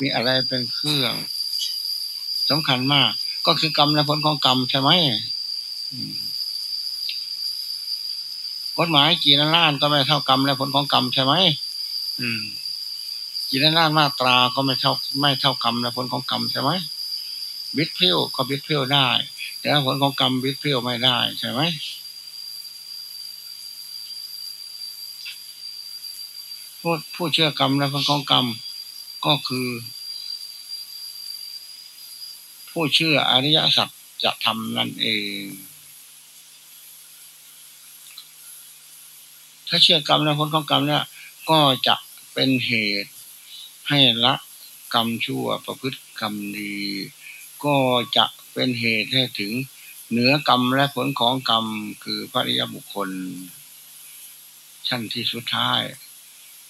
มีอะไรเป็นเครื่องสำคัญมาก ก็คือกรรมและผลของกรรมใช่ไหมกฎหมายกี่ล้านก็ไม่เท่ากรรมและผลของกรรมใช่ไหมกี่ล้านมาตราก็ไม่เท่า ไม่เท่ากรรมและผลของกรรมใช่ไหมบิดเพี้ยวก็บิดเพี้ยวได้ แต่ผลของกรรมบิดเพี้ยวไม่ได้ใช่ไหม ผู้ผู้เชื่อกรรมและผลของกรรม ก็คือ ผู้เชื่ออริยสัจจะทำนั่นเอง ถ้าเชื่อกรรมและผลของกรรมเนี่ยก็จะเป็นเหตุให้ละกรรมชั่วประพฤติกรรมดี ก็จะเป็นเหตุให้ถึงเหนือกรรมและผลของกรรมคือพระริยบุคคล ชั้นที่สุดท้าย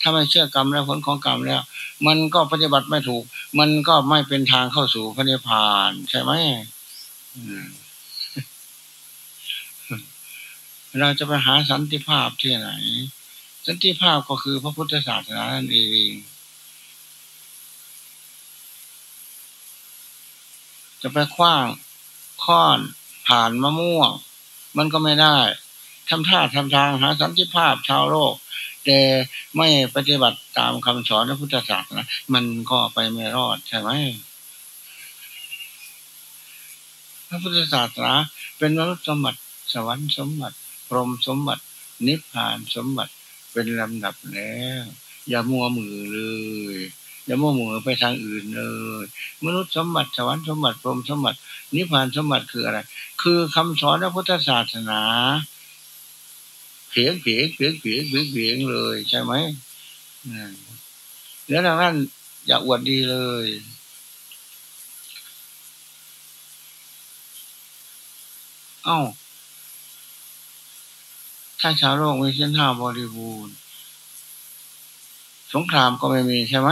ถ้าไม่เชื่อกรรมและผลของกรรมแล้ว มันก็ปฏิบัติไม่ถูก มันก็ไม่เป็นทางเข้าสู่พระนิพพานใช่ไหมเราจะไปหาสันติภาพที่ไหน สันติภาพก็คือพระพุทธศาสนานั่นเองจะไปคว้างค้อนผ่านมะม่วง มันก็ไม่ได้ทำท่าทำทางหาสันติภาพชาวโลก แต่ไม่ปฏิบัติตามคำสอนพระพุทธศาสนามันก็ไปไม่รอดใช่ไหมพระพุทธศาสนาเป็นมนุษย์สมบัติสวรรค์สมบัติพรหมสมบัติ นิพพานสมบัติเป็นลำดับแล้ว อย่ามัวมือเลยอย่าโมโหไปทางอื่นเลย มนุษย์สมบัติสวรรค์สมบัติพรหมสมบัติ นิพพานสมบัติคืออะไร คือคำสอนพระพุทธศาสนา เพียงเพียงเพียงเพียงเพียงเพียงเลยใช่ไหมแล้วดังนั้นอย่าอวดดีเลย เอ้า ถ้าชาวโลกมีเส้นห้าบริบูรณ์ สงครามก็ไม่มีใช่ไหม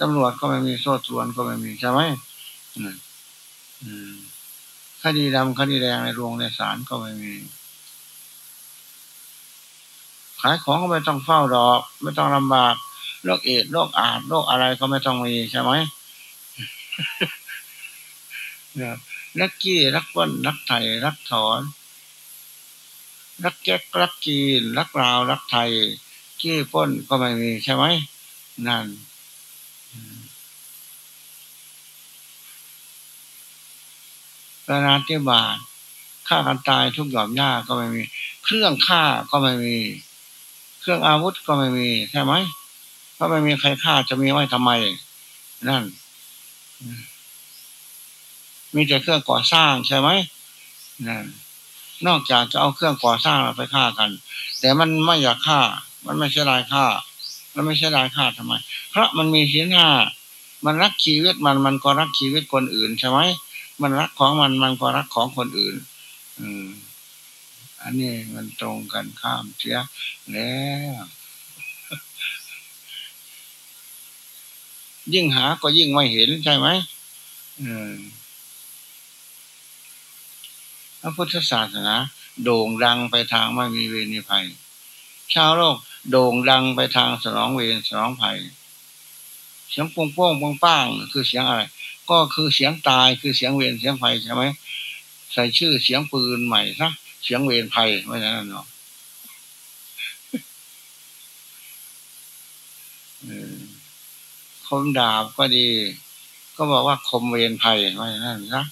ตำรวจก็ไม่มีโซ่ตรวนก็ไม่มีใช่ไหมคดีดำคดีแดงในโรงในศาลก็ไม่มี ขายของก็ไม่ต้องเฝ้าดอก ไม่ต้องลำบากโรคเอดโรคอาดโรคอะไรก็ไม่ต้องมีใช่ไหมรักกี้รักวันรักไทยรักถอน รักแจ๊กรักจีน รักราวรักไทยกี้ป้นก็ไม่มีใช่ไหมนั่นปานาติบาตฆ่ากันตายทุกหย่อมหญ้าก็ไม่มี เครื่องฆ่าก็ไม่มี เครื่องอาวุธก็ไม่มีใช่ไหมเพราะไม่มีใครฆ่าจะมีไว้ทำไม นั่น มีแต่เครื่องก่อสร้างใช่ไหมนั่นนอกจากจะเอาเครื่องก่อสร้างไปฆ่ากัน แต่มันไม่อยากฆ่า มันไม่ใช่ลายฆ่า มันไม่ใช่ลายฆ่าทำไม เพราะมันมีศีลห้ามันรักชีวิตมันมันก็รักชีวิตคนอื่นใช่ไหมมันรักของมันมันก็รักของคนอื่น อืม อันนี้มันตรงกันข้ามเสียแล้วยิ่งหาก็ยิ่งไม่เห็นใช่ไหมพระพุทธศาสนาโด่งดังไปทางไม่มีเวรนภัย ชาวโลกโด่งดังไปทางสนองเวรสนองภัย เสียงปงป้งปงป้างคือเสียงอะไร ก็คือเสียงตายคือเสียงเวรเสียงไฟใช่ไหม ใส่ชื่อเสียงปืนใหม่ซะ เสียงเวรไฟไม่ใช่นั่นเนาะคมดาบก็ดี ก็บอกว่าคมเวรภัยไม่นั่นนะ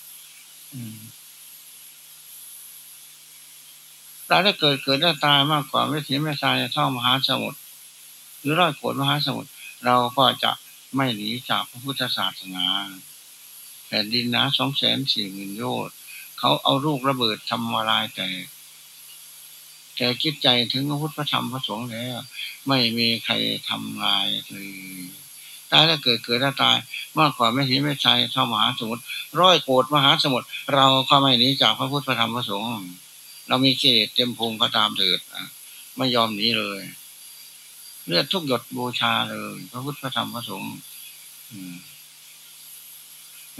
เราถ้าเกิดเกิดได้ตายมากกว่าไม่ถีไม่ตายเท่ามหาสมุทรหรือร้อยโกดมหาสมุทรเราก็จะไม่หนีจากพระพุทธศาสนา แผ่นดินนะสองแสนสี่หมื่นโยชน์ เขาเอาลูกระเบิดทำลายแต่แต่คิดใจถึงพระพุทธพระธรรมพระสงฆ์แล้ว ไม่มีใครทำลายเลยตายแล้วเกิดเกิดแล้วตาย มากกว่าไม่หิไม่ใจเท่ามหาสมุทรร้อยโกดมหาสมุทรเราก็ไม่หนีจากพระพุทธพระธรรมพระสงฆ์เรามีเกศเต็มพุงก็ตามเถิดไม่ยอมหนีเลยเลือดทุกหยดบูชาเลย พระพุทธพระธรรมพระสงฆ์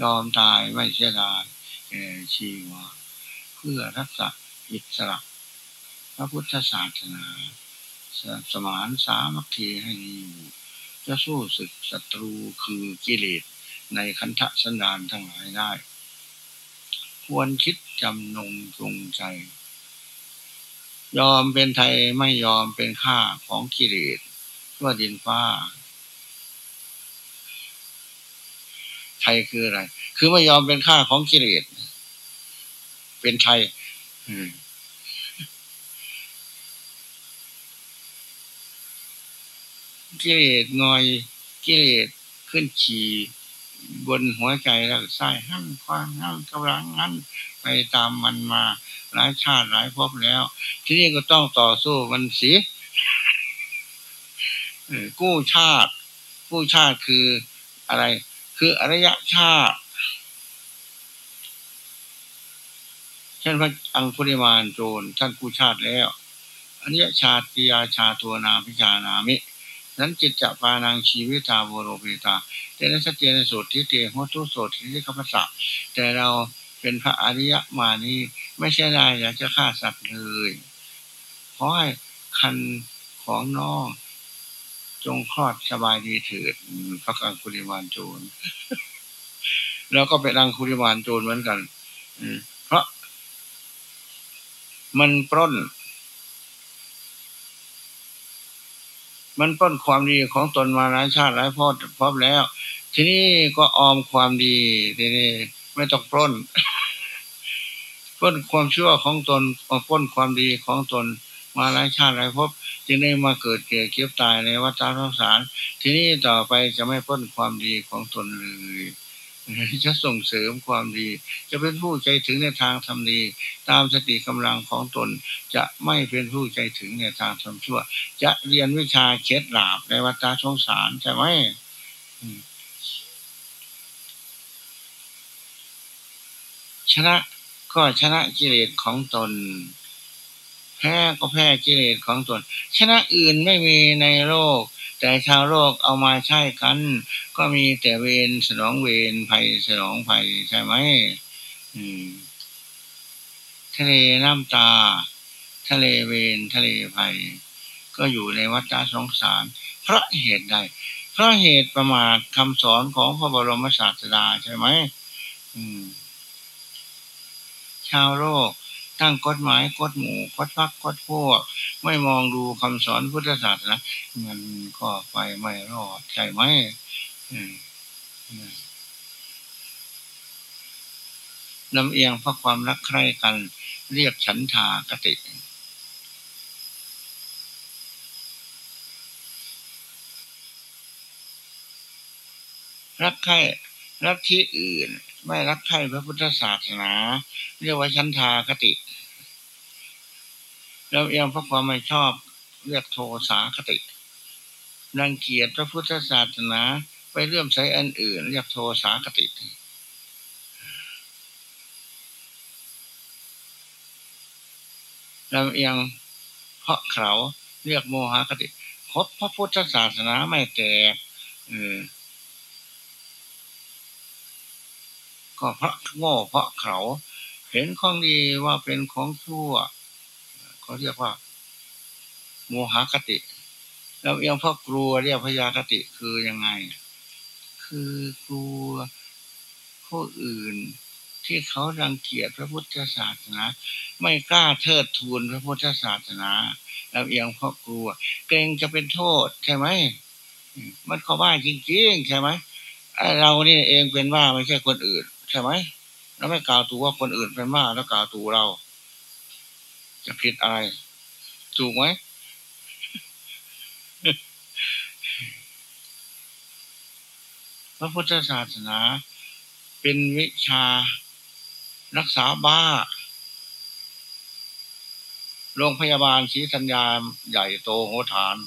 ยอมตายไม่เสียดาย ก่ชีวา เพื่อรักษาอิสระ พระพุทธศาสนาสมานสามัคคีให้ดีจะสู้ศึกศัตรูคือกิเลสในคันธสันดานทั้งหลายได้ ควรคิดจำนงจงใจ ยอมเป็นไทยไม่ยอมเป็นข้าของกิเลสทั่วดินฟ้า ไทยคืออะไร คือไม่ยอมเป็นข้าของกิเลสเป็นไทยกิเลสงอยกิเลสขึ้นขี่บนหัวใจแล้วใส่หั่นความหั่นกำลังงั้น ไปตามมันมาหลายชาติหลายภพแล้ว ทีนี้ก็ต้องต่อสู้มันสิกู้ชาติกู้ชาติคืออะไร คืออริยชาติ เช่นพระอังคุริมานโจรท่านกู้ชาติแล้ว อริยชาติยาชาตัวนาพิชานามิ นั้นจิตจะปานังชีวิตาโวโรเปตาแต่ในสัจเจนสุดที่เตียหัวทุสดที่ขัพสะแต่เราเป็นพระอริยมานี้ไม่ใช่ได้อยากจะฆ่าสัตว์เลยขอให้คันของน้อง จงคลอดสบายดีเถิดพระกังคุริมานโจรแล้วก็เป็นอังคุริมานโจรเหมือนกันเพราะ มันปล้น มันปล้นความดีของตนมาหลายชาติหลายพ่อดพบแล้ว ทีนี้ก็ออมความดีทีนี้ไม่ต้องปล้นปล้นความชั่วของตนปล้นความดีของตน มาหลายชาติหลายพจึงได้มาเกิดเกิดเก็บตายในวัฏสงสาร ทีนี้ต่อไปจะไม่พ้นความดีของตนเลยจะส่งเสริมความดี จะเป็นผู้ใจถึงในทางทำดี ตามสติกำลังของตน จะไม่เป็นผู้ใจถึงในทางทำชั่ว จะเรียนวิชาเคล็ดลาบในวัฏสงสารใช่ไหมชนะก็ชนะกิเลสของตน แพ้ก็แพ้กิเลสของตน ชนะอื่นไม่มีในโลก แต่ชาวโลกเอามาใช้กัน ก็มีแต่เวรสนองเวรภัยสนองภัยใช่ไหมทะเลน้ำตา ทะเลเวรทะเลภัย ก็อยู่ในวัฏสงสาร เพราะเหตุใด เพราะเหตุประมาทคำสอนของพระบรมศาสดาใช่ไหมชาวโลก ตั้งกฎหมายกฎหมู่กฎพักกฎพวก ไม่มองดูคำสอนพุทธศาสนามันก็ไปไม่รอดใช่ไหมลำเอียงเพราะความรักใคร่กัน เรียกฉันทากติรักใคร่รักที่อื่น ไม่รักใคร่พระพุทธศาสนา เรียกว่าฉันทากติเราเอียงเพราะความไม่ชอบเรียกโทสาคติรังเกียจพระพุทธศาสนาไปเรื่อมใช้อันอื่น เรียกโทสาคติลำเอียงเพราะเขาเรียกโมหคติคบพระพุทธศาสนาไม่แตก ก็เพราะโง่เพราะเขา เห็นของดีว่าเป็นของชั่วเขาเรียกว่า โมหคติแล้วเอียังพ่อกลัวเรียกพยาคติคือยังไง คือกลัวผู้อื่นที่เขารังเกียจพระพุทธศาสนา ไม่กล้าเทิดทูนพระพุทธศาสนาแล้วยังพ่อกลัว เกรงจะเป็นโทษใช่ไหมมันเขาว่าจริงๆใช่ไหมเรานี่เองเป็นว่าไม่ใช่คนอื่น ใช่ไหมแล้วไม่กล่าวตัวว่าคนอื่นเป็นว่าแล้วกล่าวตัวเรา จะผิดอะไร ถูกไหมพระพุทธศาสนา เป็นวิชารักษาบ้า โรงพยาบาลศรีสัญญาใหญ่โตโหฐาน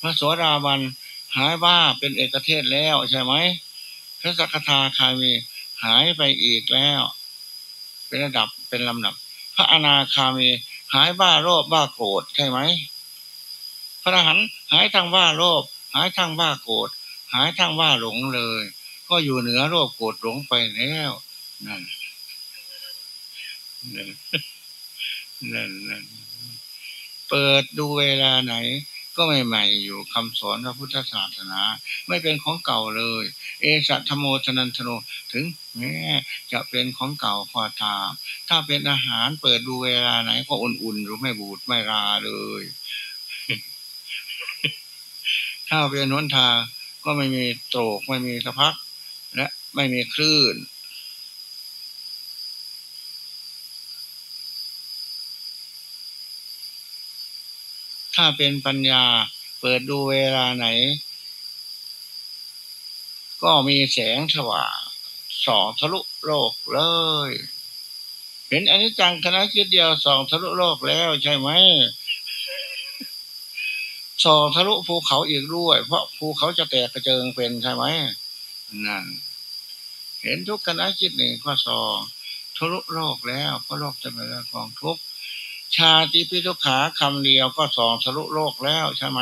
พระโสดาบัน หายบ้าเป็นเอกเทศแล้วใช่ไหมพระสักทาคามีหายไปอีกแล้ว เป็นระดับเป็นลำดับ พระอนาคามีหายบ้าโรคบ้าโกรธใช่ไหมพระอรหันต์หายทางบ้าโรคหายทางบ้าโกรธหายทางบ้าหลงเลย ก็อยู่เหนือโรคโกรธหลงไปแล้วนั่นนั่นนั่นเปิดดูเวลาไหน ก็ใหม่ๆอยู่คำสอนพระพุทธศาสนา ไม่เป็นของเก่าเลย เอสัตโมชนันทโนถึงแม้จะเป็นของเก่าพอตาม ถ้าเป็นอาหารเปิดดูเวลาไหนก็อุ่นๆหรือไม่บูดไม่ราเลย ถ้าเป็นนวนทางก็ไม่มีโตกไม่มีสะพักและไม่มีคลื่น ถ้าเป็นปัญญาเปิดดูเวลาไหน ก็มีแสงสว่างสองทะลุโลกเลย เห็นอันนี้จังคณะคิดเดียวสองทะลุโลกแล้วใช่ไหมสองทะลุภูเขาอีกด้วย เพราะภูเขาจะแตกกระเจิงเป็นใช่ไหมนั่นเห็นทุกคณะคิดหนึ่งข้อสองทะลุโลกแล้ว ก็โลกจะเป็นเรื่องของทุกข์ ชาติพิทุขาคำเดียวก็สองทะลุโลกแล้วใช่ไหม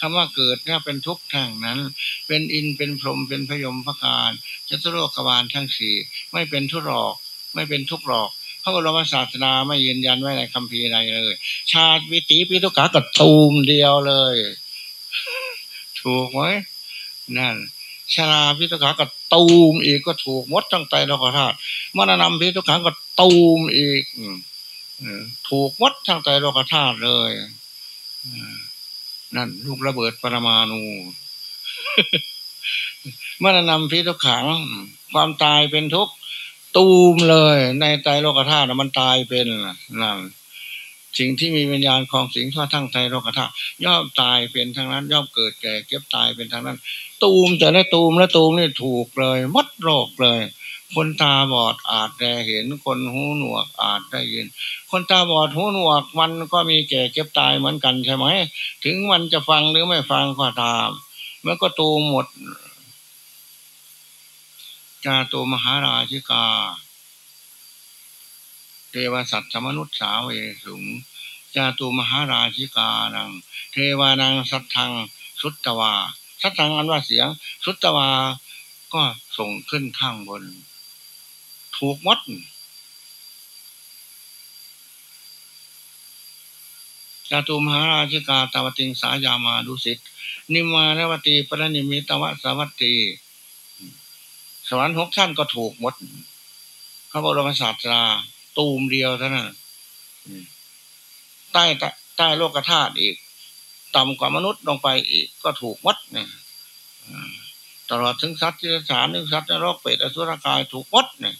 คำว่าเกิดเนี่ยเป็นทุกข์ทางนั้น เป็นอินเป็นพรหมเป็นพยมพระการจะตุโลกบาลทั้งสี่ไม่เป็นทุรอก ไม่เป็นทุกข์หรอกพระบรมศาสนาไม่ยืนยันไว้ในคำพีใดเลย ชาติวิติพิทุขากับตูมเดียวเลย ถูกไหมนั่นชาาพิทุขากับตูมอีกก็ถูกมดทั้งใจเราขอทาตมรณะพิทุขากับตูมอีก ถูกวัดทางใจโลกธาตุเลยนั่นลูกระเบิดปรมาณูเมื่อนำพิทุกขัง ความตายเป็นทุกตูมเลย ในใจโลกธาตุมันตายเป็นนั่นสิ่งที่มีวิญญาณของสิ่งทั่วทั้งใจโลกธาตุย่อมตายเป็นทางนั้น ย่อมเกิดแก่เก็บตายเป็นทางนั้น ตูมแต่ละตูมและตูมนี่ถูกเลยมัดโลกเลย คนตาบอดอาจได้เห็น คนหูหนวกอาจได้ยิน คนตาบอดหูหนวกมันก็มีแก่เก็บตายเหมือนกันใช่ไหม ถึงมันจะฟังหรือไม่ฟังก็ตาม มันก็ตูหมดจาตูมหาราชิกา เทวสัตว์สมนุษย์สาวเวสุงจาตูมหาราชิกานัง เทวานังสัทธังสุตตวาสัทธังอันว่าเสียง สุตตวาก็ส่งขึ้นข้างบน ถูกมัดจาตุมหาราชิกาตาวติงสายามาดุสิตนิมานวตีปรนิมิตวสวัตตีสวรรค์หกท่านก็ถูกหมดพระบรมศาสดาตูมเดียวเท่านั้นใต้ใต้โลกธาตุอีก ต่ำกว่ามนุษย์ลงไปอีก ก็ถูกวัดเนี่ยตลอดถึงสัตว์ที่สารนึกสัตว์นรกเปรตอสุรกายถูกวัดเนี่ย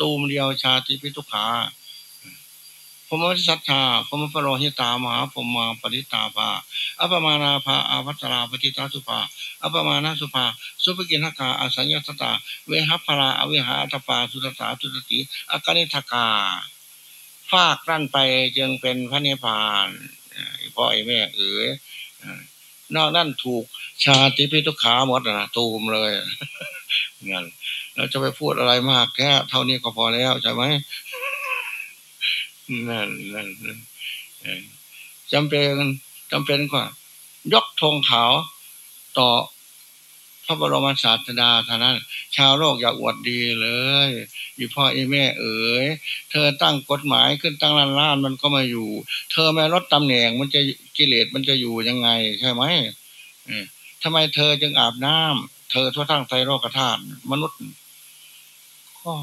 ตูมเดียวชาติพิทุขาพมวิสัทธาพมพโรหิตามหาพมมาปริตาภาอัปมานาภาอาพัตราปฏิตาสุภาอัปมานาสุภา สุภกินหกาอสัญญาตตา เวหัพราอเวหาอัตปาสุตตาสุตติอากานิทกาฟากรั่นไปจึงเป็นพระเนพานพ่อไอ้แม่เอ๋ยนอกนั่นถูกชาติพิทุขาหมดนะตูมเลยงั้น เราจะไปพูดอะไรมากแค่เท่านี้ก็พอแล้วใช่ไหมนั่นนั่นจำเป็นจำเป็นกว่ายกธงขาวต่อพระบรมศาสดาเท่านั้น ชาวโลกอย่าอวดดีเลยอยู่พ่อไอ้แม่เอ๋ยเธอตั้งกฎหมายขึ้นตั้งล้านล้านมันก็มาอยู่ เธอไม่ลดตำแหน่งมันจะกิเลสมันจะอยู่ยังไง ใช่ไหมทำไมเธอจึงอาบน้ำเธอทั่วทั้งไตรโลกธาตุมนุษย์ ก็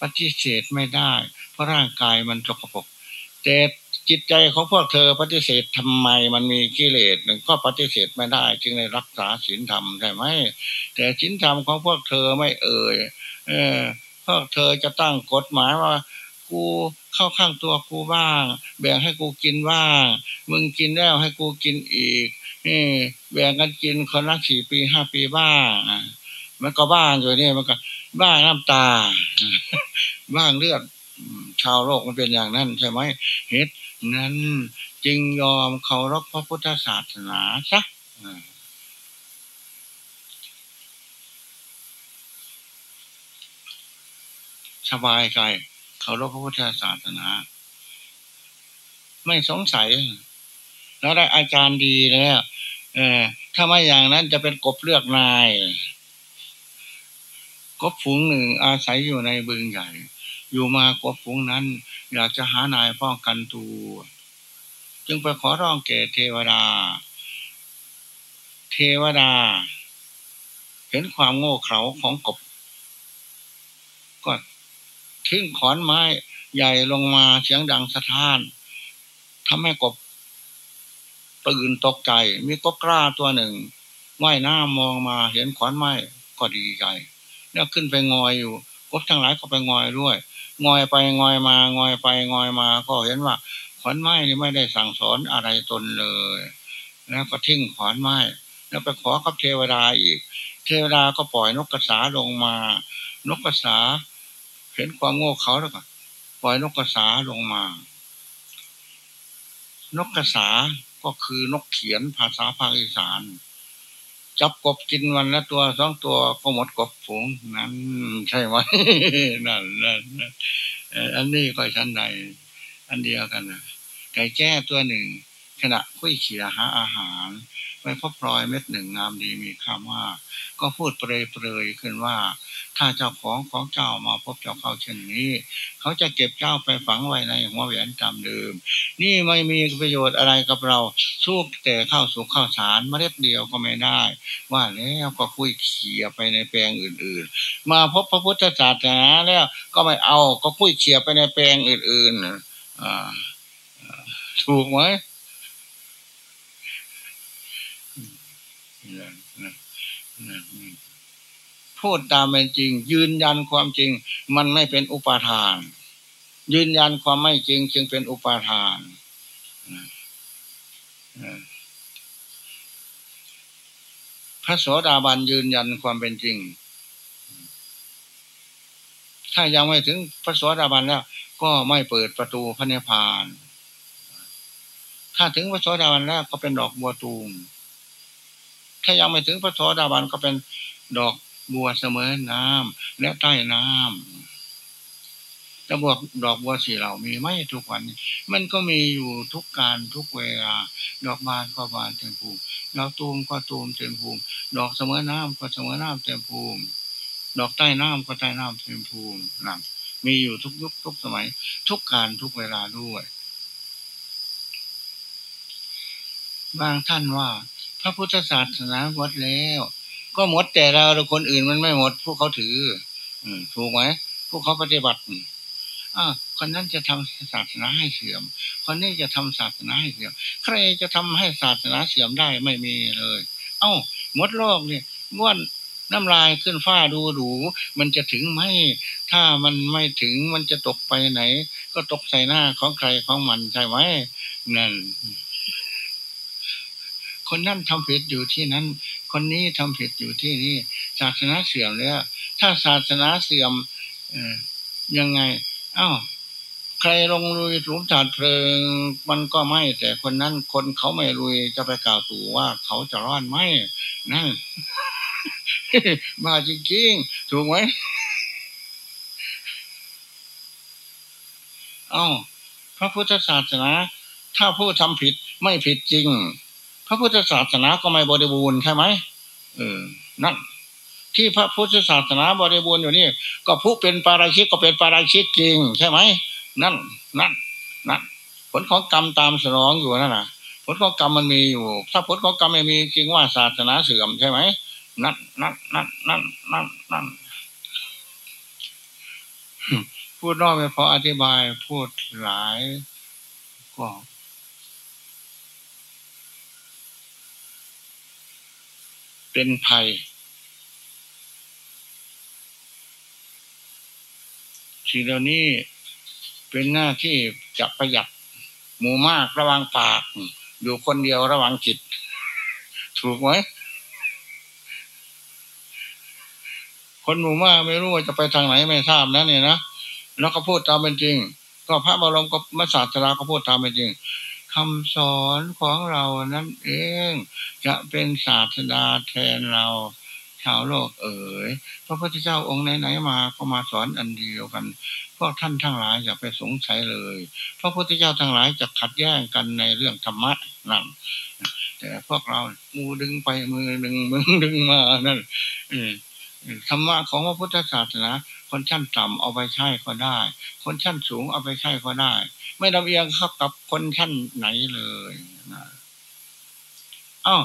ปฏิเสธไม่ได้ เพราะร่างกายมันจกปรกแต่จิตใจของพวกเธอปฏิเสธทำไมมันมีกิเลสหนึ่งก็ปฏิเสธไม่ได้ จึงได้รักษาศีลธรรมใช่ไหมแต่ศีลธรรมของพวกเธอไม่เอ่ยเออพวกเธอจะตั้งกฎหมายว่ากูเข้าข้างตัวกูบ้าง แบ่งให้กูกินบ้าง มึงกินแล้วให้กูกินอีกแบ่งกันกินคนละสี่ปีห้าปีบ้างมันก็บ้างอยู่นี่มันก็ บ้างน้ำตา บ้างเลือด ชาวโลกมันเป็นอย่างนั้นใช่ไหมเหตุนั้นจึงยอมเคารพพระพุทธศาสนาซะสบายใจเคารพพระพุทธศาสนา ไม่สงสัย แล้วได้อาจารย์ดีแล้วเออถ้าไม่อย่างนั้นจะเป็นกบเลือกนาย กบฝูงหนึ่งอาศัยอยู่ในบึงใหญ่ อยู่มากบฝูงนั้น อยากจะหานายป้องกันตัวจึงไปขอร้องเกศเทวดา เทวดา เห็นความโง่เขลาของกบ ก็ทิ้งขอนไม้ใหญ่ลงมาเสียงดังสะท้านทำให้กบตื่นตกใจ มีกบกล้าตัวหนึ่งว่ายน้ามองมาเห็นขอนไม้ก็ดีใจ แล้วขึ้นไปงอยอยู่กบทั้งหลายก็ไปงอยด้วย งอยไปงอยมางอยไปงอยมา ก็เห็นว่าขอนไม้นี่ไม่ได้สั่งสอนอะไรตนเลย แล้วก็ทิ้งขอนไม้ แล้วไปขอกับเทวดาอีก เทวดาก็ปล่อยนกกระสาลงมา นกกระสาเห็นความโง่เขาแล้วก็ปล่อยนกกระสาลงมา นกกระสาก็คือนกเขียนภาษาภาคอีสาน จับกบกินวันละตัวสองตัวก็หมดกบฝูงนั้น ใช่ไหมนั่นนั่นอันนี้ก็ชั้นใด อันเดียวกันนะไก่แจ้ตัวหนึ่ง ขณะคุยเขียหาอาหาร ไปพบพลอยเม็ดหนึ่งงามดีมีค่ามาก ก็พูดเปรยเปรยขึ้นว่า ถ้าเจ้าของของเจ้ามาพบเจ้าเขาเช่นนี้ เขาจะเก็บเจ้าไปฝังไว้ในหัวแหวนตามเดิม นี่ไม่มีประโยชน์อะไรกับเราสู้แต่ข้าวสุกข้าวสารมเมล็ดเดียวก็ไม่ได้ ว่าแล้วก็คุยเขี่ยไปในแปลงอื่น ๆ มาพบพระพุทธศาสนาแล้วก็ไม่เอาก็คุยเขี่ยไปในแปลงอื่น ๆอ่าถูกไหม พูดตามเป็นจริง ยืนยันความจริง มันไม่เป็นอุปาทาน ยืนยันความไม่จริง จึงเป็นอุปาทานพระโสดาบันยืนยันความเป็นจริง ถ้ายังไม่ถึงพระโสดาบันแล้ว ก็ไม่เปิดประตูพระเนพาน ถ้าถึงพระโสดาบันแล้วก็เป็นดอกบัวตูม ถ้ายังไม่ถึงพระโสดาบันก็เป็นดอกบัวเสมอน้ำและใต้น้ำแต่บวกดอกบัวสีเหล่ามีไหมทุกวันมันก็มีอยู่ทุกการทุกเวลา ดอกบานก็บานเต็มภูมิดอกตูมก็ตูมเต็มภูมิดอกเสมอน้ำก็เสมอน้ำเต็มภูมิ ดอกใต้น้ำก็ใต้น้ำเต็มภูมินั่นมีอยู่ทุกยุคทุกสมัย ทุกการทุกเวลาด้วย บางท่านว่า พระพุทธศาสนาหมดแล้ว ก็หมดแต่เราคนอื่นมันไม่หมด พวกเขาถือ อืถูกไหมพวกเขาปฏิบัติอ่าคนนั้นจะทำศาสนาให้เสื่อม คนนี้จะทำศาสนาให้เสื่อม ใครจะทำให้ศาสนาเสื่อมได้ไม่มีเลย เอ้าหมดโลกเนี่ยม้วนน้ำลายขึ้นฟ้าดูดูมันจะถึงไหมถ้ามันไม่ถึงมันจะตกไปไหน ก็ตกใส่หน้าของใครของมันใช่ไหมนั่น คนนั่นทำผิดอยู่ที่นั้น คนนี้ทำผิดอยู่ที่นี่ศาสนาเสื่อมแล้ว ถ้าศาสนาเสื่อมยังไง อ้าวใครลงลุยถุงจาดเพลิง มันก็ไม่แต่คนนั้นคนเขาไม่ลุยจะไปกล่าวตู่ว่าเขาจะรอดไหมนั่นมาจริงๆ ถูกไหมอ้าวพระพุทธศาสนา ถ้าผู้ทำผิดไม่ผิดจริง พระพุทธศาสนาก็ไม่บริบูรณ์ใช่ไหมเออนั่นที่พระพุทธศาสนาบริบูรณ์อยู่นี่ ก็ผู้เป็นปาราชิกก็เป็นปาราชิกจริง ใช่ไหมนั่นนั่นนั่นผลของกรรมตามสนองอยู่นั่นนะผลของกรรมมันมีอยู่ ถ้าผลของกรรมไม่มีจริงว่าศาสนาเสื่อมใช่ไหมนั่นนั่นนั่นนั่นนั่นนั่นพูดนอกไม่พออธิบายพูดหลายก็ เป็นภัย สิ่งเหล่านี้เป็นหน้าที่จะประหยัดหมู่มากระวังปาก อยู่คนเดียวระวังจิต ถูกไหมคนหมู่มากไม่รู้ว่าจะไปทางไหนไม่ทราบนะเนี่ยนะแล้วก็พูดตามเป็นจริง ก็พระบรมก็มาศาสราก็พูดตามเป็นจริง คำสอนของเรานั่นเอง จะเป็นศาสดาแทนเราชาวโลกเอ๋ยพระพุทธเจ้าองค์ไหนๆมาก็มาสอนอันเดียวกันพวกท่านทั้งหลายอย่าไปสงสัยเลย พระพุทธเจ้าทั้งหลายจะขัดแย้งกันในเรื่องธรรมะนั่นแต่พวกเรามือดึงไปมือดึงมือดึงมานั่นธรรมะของพระพุทธศาสนาคนชั้นต่ำเอาไปใช้ก็ได้ คนชั้นสูงเอาไปใช้ก็ได้ ไม่ลำเอียงเข้ากับคนชั้นไหนเลยนะอ้าว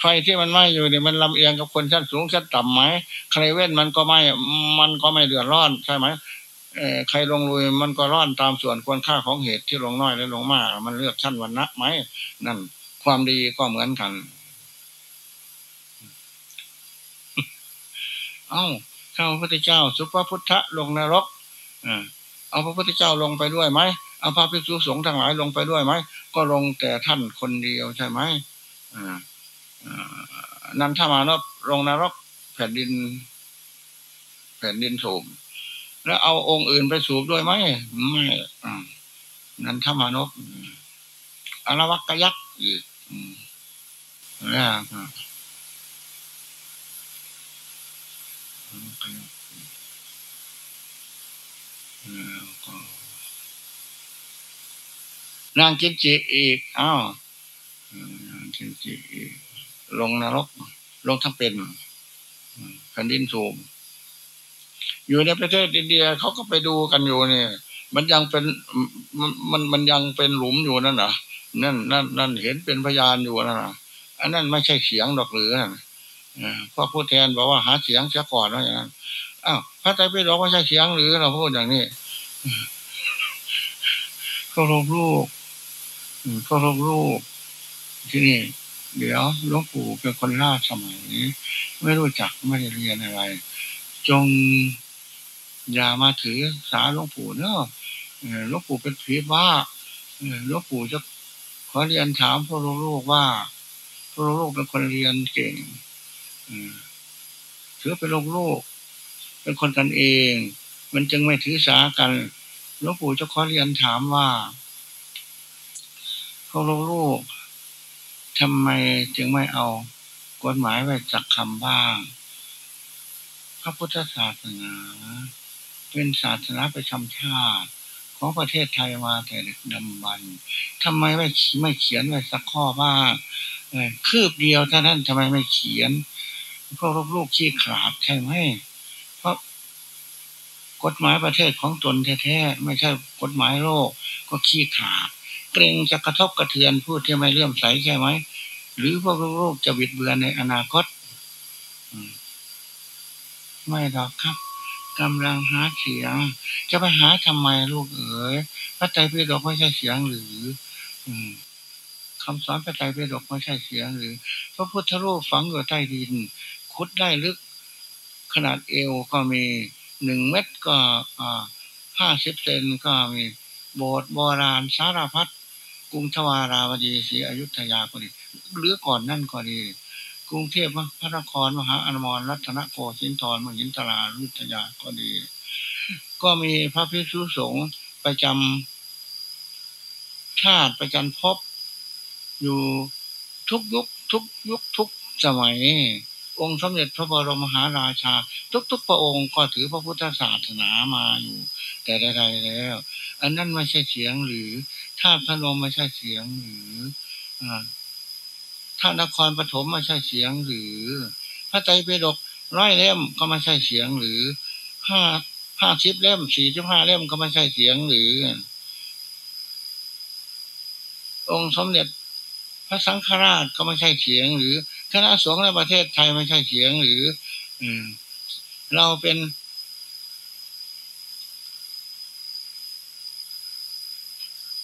ไฟที่มันไหม้อยู่เนี่ยมันลำเอียงกับคนชั้นสูงชั้นต่ำไหมใครเว้นมันก็ไม่มันก็ไม่เดือดร้อนใช่ไหมเออใครลงลุยมันก็ร้อนตามส่วนควรค่าของเหตุที่ลงน้อยและลงมาก มันเลือกชั้นวันนะไหมนั่น ความดีก็เหมือนกัน เอ้าข้าพระพุทธเจ้า สุภพุทธะลงนรกอ่าเอาพระพุทธเจ้าลงไปด้วยไหม เอาพระภิกษุสงฆ์ทั้งหลายลงไปด้วยไหมก็ลงแต่ท่านคนเดียวใช่ไหมอ่นันทมานพลงนรกแผ่นดิน แผ่นดินสูบแล้วเอาองค์อื่นไปสูบด้วยไหมไม่นันทมานพอรวักกยักษ์อีกแล้ว นางกินจิอีกอ้าวนางกินจิอีก ลงนรก ลงทั้งเป็นแผ่นดินสูงอยู่ในประเทศอินเดียเขาก็ไปดูกันอยู่เนี่ย มันยังเป็นมันมันยังเป็นหลุมอยู่นั่นนะนั่นนั่นนั่นเห็นเป็นพยานอยู่นั่นนะอันนั้นไม่ใช่เสียงดอกหรือพ่อผู้แทนบอกว่าหาเสียงเสียก่อนว่าอย่างนั้นอ้าวพระไตรปิฎกไม่ใช่เสียงหรือเราพูดอย่างนี้ก็รบลูก ก็รบลูกที่นี่ เดี๋ยวหลวงปู่เป็นคนล่าสมัยนี้ไม่รู้จักไม่ได้เรียนอะไร จงอย่ามาถือสาหลวงปู่เนอะหลวงปู่เป็นผีบ้าหลวงปู่จะขอเรียนถามพวกลูกว่าพวกลูกเป็นคนเรียนเก่งถือเป็นลูกลูกเป็นคนกันเอง มันจึงไม่ถือสากันหลวงปู่จะขอเรียนถามว่า พวกลูกทำไมจึงไม่เอากฎหมายไว้จักคำบ้าง พระพุทธศาสนา เป็นศาสนาประจำชาติ ของประเทศไทยมาแต่ดึกดำบรรทำไมไม่ไม่เขียนไว้สักข้อบ้างคืบเดียวเท่านั้นทำไมไม่เขียนพวกลูกๆขี้ขาดใช่ไหมเพราะกฎหมายประเทศของตนแท้ๆไม่ใช่กฎหมายโลกก็ขี้ขาด เกรงจะกระทบกระเทือนผู้ที่ไม่เลื่อมใสใช่ไหม หรือพวกลูกจะบิดเบือนในอนาคตไม่หรอกครับกำลังหาเสียง จะไปหาทำไมลูกเอ๋ยพระไตรปิฎกไม่ใช่เสียงหรือคำสอนพระไตรปิฎกไม่ใช่เสียงหรือ พระพุทธรูปฝังอยู่ใต้ดิน คุดได้ลึก ขนาดเอวก็มีหนึ่งเม็ดก็ห้าสิบเซนก็มีโบสถ์โบราณสารพัด กรุงทวาราวดีศรีอยุธยาก็ดีหรือก่อนนั่นก็ดี กรุงเทพพระนครมหาอนมรรัตนโกสินทร์มหินตราลุทยาก็ดี ก็มีพระภิกษุสงฆ์ประจำชาติประจันพบอยู่ทุกยุคทุกยุคทุกสมัย องค์สมเด็จพระบรมมหาราชา ทุกๆพระองค์ก็ถือพระพุทธศาสนามาอยู่ แต่ใดๆแล้ว อันนั้นไม่ใช่เสียงหรือถ้าพระนมไม่ใช่เสียงหรือถ้านครปฐมไม่ใช่เสียงหรือ พระไตรปิฎกร้อยเล่มก็ไม่ใช่เสียงหรือห้าห้าสิบเล่มสี่สิบห้าเล่มก็ไม่ใช่เสียงหรือ องค์สมเด็จพระสังฆราชก็ไม่ใช่เสียงหรือ คณะสงฆ์ในประเทศไทยไม่ใช่เสียงหรือ อืม เราเป็น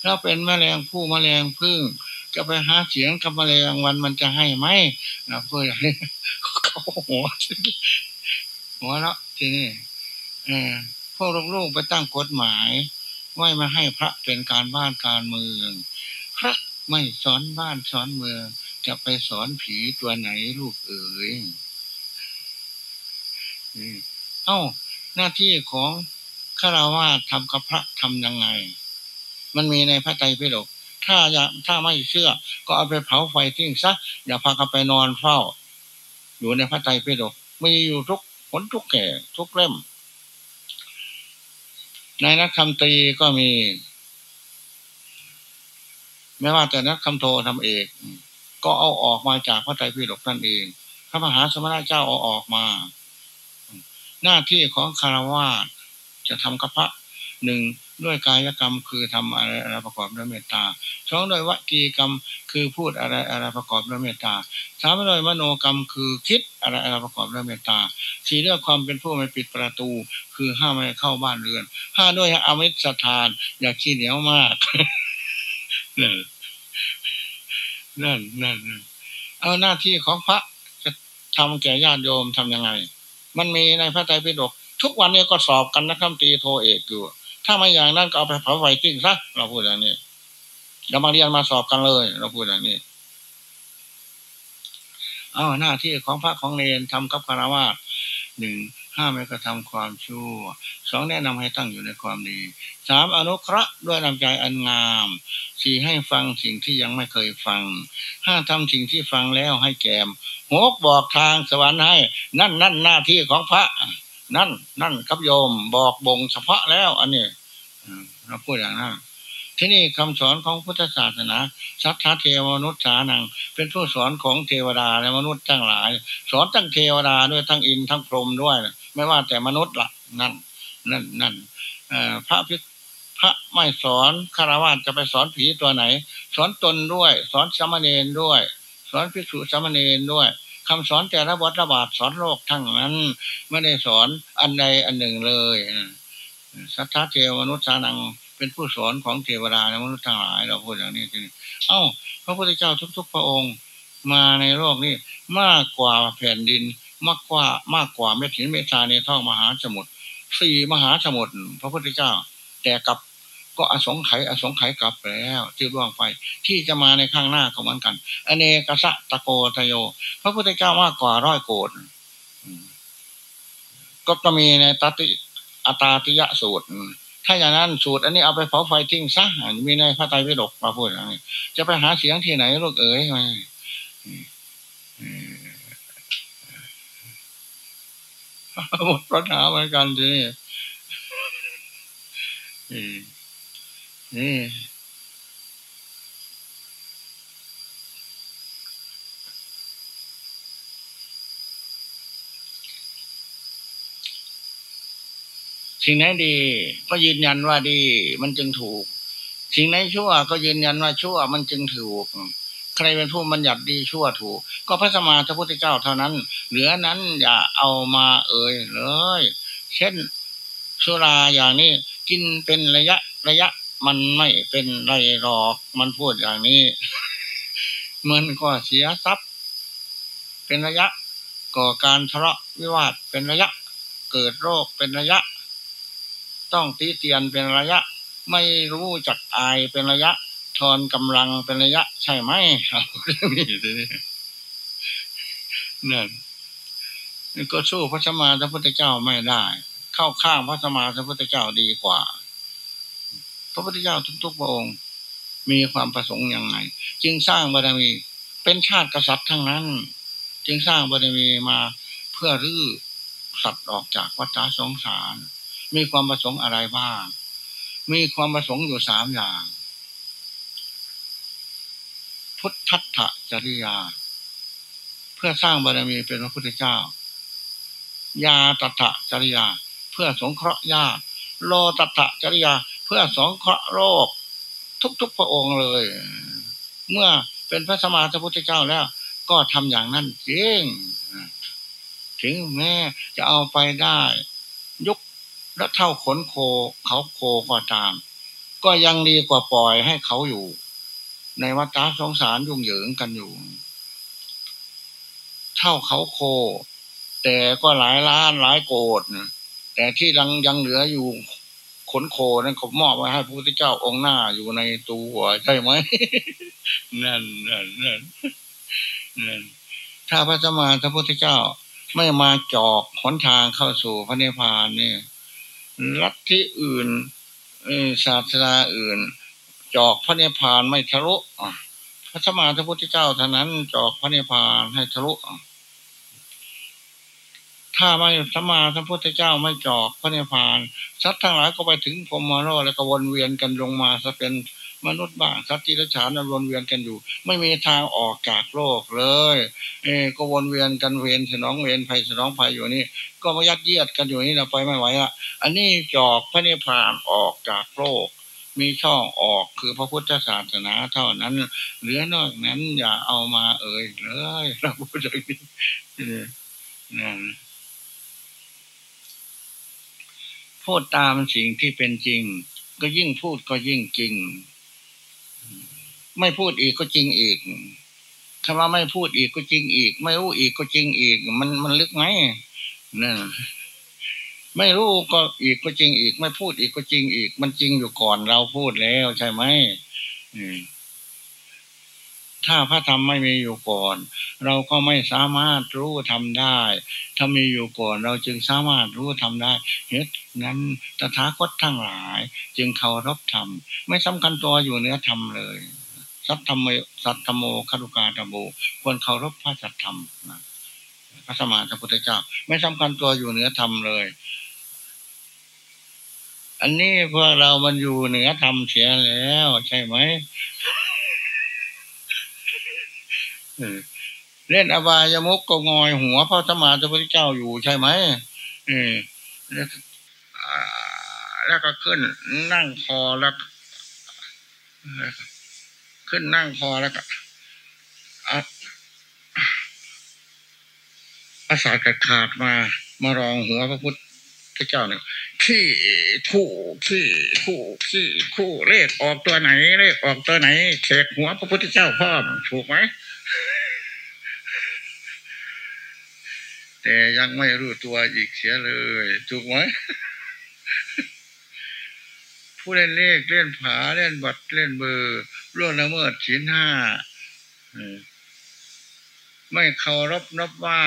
ถ้าเป็นแมลงผู้แมลงพึ่งจะไปหาเสียงกับแมลงวันมันจะให้ไหมนะเพื่อให้เขาหัวหัวแล้วทีนี้เออพวกลูกๆไปตั้งกฎหมายไว้มาให้พระเป็นการบ้านการเมือง พระไม่สอนบ้านสอนเมือง จะไปสอนผีตัวไหนลูกเอ๋ยเอ้า หน้าที่ของฆราวาสทำกับพระทำยังไง มันมีในพระไตรปิฎกถ้าอยากถ้าไม่เชื่อ ก็เอาไปเผาไฟทิ้งซะอย่าพากันไปนอนเฝ้า อยู่ในพระไตรปิฎกมีอยู่ทุกผลทุกแก่ทุกเล่ม ในนักคำตีก็มี ไม่ว่าแต่นักคำโททำเอก ก็เอาออกมาจากพระไตรปิฎกนั่นเอง พระมหาสมณเจ้าเอาออกมา หน้าที่ของคารวะจะทำกับพระหนึ่งด้วยกายกรรมคือทำอะไรอะไรประกอบด้วยเมตตาสองด้วยวจีกรรมคือพูดอะไรอะไรประกอบด้วยเมตตาสามด้วยมโนกรรมคือคิดอะไรอะไรประกอบด้วยเมตตาสี่ด้วยความเป็นผู้ไม่ปิดประตู คือห้ามไม่เข้าบ้านเรือนห้าด้วยอมิสทาน อยากขี้เหนียวมากเนั่น นั่นนั่นเอาหน้าที่ของพระจะทำแก่ญาติโยมทํำยังไง มันมีในพระไตรปิฎกทุกวันนี้ก็สอบกันนะครับตีโทเอกอยู่ ถ้าไม่อย่างนั้นก็เอาไปเผาไฟทิ้งซะเราพูดอย่างนี้เรามาเรียนมาสอบกันเลย เราพูดอย่างนี้เอาหน้าที่ของพระของเนรทำกับคารวะหนึ่ง ห้ามไม่กระทำความชั่วสองแนะนำให้ตั้งอยู่ในความดีสามอนุเคราะห์ด้วยนำใจอันงามสี่ให้ฟังสิ่งที่ยังไม่เคยฟังห้าทำสิ่งที่ฟังแล้วให้แกมหกบอกทางสวรรค์ให้ นั่นนั่นหน้าที่ของพระ นั่น นั่นครับโยมบอกบ่งเฉพาะแล้ว อันนี้เราพูดอย่างนั้นที่นี่คำสอนของพุทธศาสนาสัทธาเทวมนุษย์สานัง เป็นผู้สอนของเทวดาและมนุษย์ทั้งหลาย สอนทั้งเทวดาด้วยทั้งอินทั้งพรหมด้วย ไม่ว่าแต่มนุษย์ละนั่นนั่นนั่นพระพิพระไม่สอนคารวะจะไปสอนผีตัวไหน สอนตนด้วย สอนสมณีนด้วย สอนภิกษุสมณีนด้วยคำสอนแต่ละวัตระบาดสอนโลกทั้งนั้น ไม่ได้สอนอันใดอันหนึ่งเลยสัทธาเทวมนุษย์สานังเป็นผู้สอนของเทวดาและมนุษย์ทั้งหลายเราพูดอย่างนี้ทีนี้เอ้า พระพุทธเจ้าทุก ๆ พระองค์มาในโลกนี้มากกว่าแผ่นดิน มากกว่ามากกว่าเม็ดหินเม็ดทรายในท้องมหาสมุทรสี่มหาสมุทรพระพุทธเจ้า แต่กับก็อสงไขยอสงไขยกลับไปแล้วที่ร่วงไป ที่จะมาในข้างหน้าก็เหมือนกัน อเนกสะตะโกตโย พระพุทธเจ้ามากกว่าร้อยโกดก็จะมีในตติอัตาติยะสูตร ถ้าอย่างนั้นสูตร อันนี้เอาไปเผาไฟทิ้งซะมีในพระไตรปิฎกมาพูดอย่างนี้จะไปหาเสียงที่ไหนลูกเอ๋ย หมดปัญหาเหมือนกันทีนี้นี่สิ่งไหนดี ก็ยืนยันว่าดี มันจึงถูก สิ่งไหนชั่ว ก็ยืนยันว่าชั่ว มันจึงถูก ใครเป็นผู้บัญญัติดีชั่วถูก ก็พระสมมาพระพุทธเจ้าเท่านั้น เหลือนั้นอย่าเอามาเอ่ยเลย เช่นสุราอย่างนี้กินเป็นระยะระยะมันไม่เป็นไรหรอกมันพูดอย่างนี้มันก็เสียทรัพย์ เป็นระยะ ก่อการทะเลาะวิวาทเป็นระยะ เกิดโรคเป็นระยะ ต้องตีเตียนเป็นระยะ ไม่รู้จักอายเป็นระยะ ทอนกำลังเป็นระยะ ใช่ไหมครับนี่นั่นก็สู้พระสมมาพระพุทธเจ้าไม่ได้ เข้าข้างพระสมมาพระพุทธเจ้าดีกว่า พระพุทธเจ้าทุกๆพระองค์ มีความประสงค์อย่างไรจึงสร้างบารมีเป็นชาติกษัตริย์ทั้งนั้น จึงสร้างบารมีมาเพื่อรื้อสัตว์ออกจากวัฏสงสาร มีความประสงค์อะไรบ้าง มีความประสงค์อยู่สามอย่าง พุทธัตถจริยา เพื่อสร้างบารมีเป็นพระพุทธเจ้า ยาตถจริยา เพื่อสงเคราะห์ญาติโลตถจริยา เพื่อสงเคราะห์โรคทุกๆพระองค์เลย เมื่อเป็นพระสมมาสัพุทธเจ้าแล้ว ก็ทำอย่างนั้นจริงถึงแม้จะเอาไปได้ ยุกและเท่าขนโคเขาโคก็ตาม ก็ยังดีกว่าปล่อยให้เขาอยู่ ในวัฏสงสารยุ่งเหยิงกันอยู่ เท่าเขาโค แต่ก็หลายล้านหลายโกดแต่ที่ยังยังเหลืออยู่ขนโคนั้นเขามอบไว้ให้พระพุทธเจ้าองค์หน้าอยู่ในตัวใช่ไหมนั่นนั่นนั่นนั่นถ้าพระสมมาพระพุทธเจ้า ไม่มาจอกหนทางเข้าสู่พระนิพพานเนี่ยรัฐที่อื่นศาสนาอื่น จอกพระนิพพานไม่ทะลุพระสมาพระพุทธเจ้าเท่านั้น จอกพระนิพพานให้ทะลุถ้าไม่สมาสัมพุทธเจ้าไม่จอกพระนิพพานสัตว์ทั้งหลายก็ไปถึงพรมโลแล้วก็วนเวียนกันลงมาจะเป็นมนุษย์บ้างสัตว์ที่รัจฉานวนเวียนกันอยู่ ไม่มีทางออกจากโลกเลย เอก็วนเวียนกันเวียนสนองเวียนภัยสนองภัยอยู่นี่ ก็มายัดเยียดกันอยู่นี่เราไปไม่ไหวอะอันนี้จอกพระนิพพานออกจากโลก มีช่องออกคือพระพุทธศาสนาเท่านั้น เหลือนอกนั้นอย่าเอามาเอ่ยเลยเราพูดอย่างนี้นั่นพูดตามสิ่งที่เป็นจริง ก็ยิ่งพูดก็ยิ่งจริง ไม่พูดอีกก็จริงอีกคำว่าไม่พูดอีกก็จริงอีก ไม่รู้อีกก็จริงอีก มันมันลึกไหมนั่น ไม่รู้ก็อีกก็จริงอีก ไม่พูดอีกก็จริงอีก มันจริงอยู่ก่อนเราพูดแล้วใช่ไหมถ้าพระธรรมไม่มีอยู่ก่อน เราก็ไม่สามารถรู้ทำได้ ถ้ามีอยู่ก่อนเราจึงสามารถรู้ทำได้เหตุนั้นตถาคตทั้งหลาย จึงเคารพธรรม ไม่สำคัญตัวอยู่เนื้อธรรมเลย สัตธรรมสัตธรรมโมคารุกาตโมควรเคารพพระจัตธรรมนะ พระสมานพระพุทธเจ้า ไม่สำคัญตัวอยู่เหนือธรรมเลย อันนี้พวกเรามันอยู่เหนือธรรมเสียแล้ว ใช่ไหมเล่นอบายมุกก็งอยหัวพระสมานพระพุทธเจ้าอยู่ใช่ไหมเออแล้วก็ขึ้นนั่งคอแล้วขึ้นนั่งคอแล้วก็ อาสากัดขาดมามารองหัวพระพุทธเจ้าเนี่ยที่คู่ที่คู่ที่คู่เลขออกตัวไหน เลขออกตัวไหนเฉกหัวพระพุทธเจ้าพ่อถูกไหมแต่ยังไม่รู้ตัวอีกเสียเลย ถูกไหมผู้เล่นเลขเล่นผาเล่นบัตรเล่นเบอร์ร่วงละเมิดศีลห้าไม่เคารพนับไหว้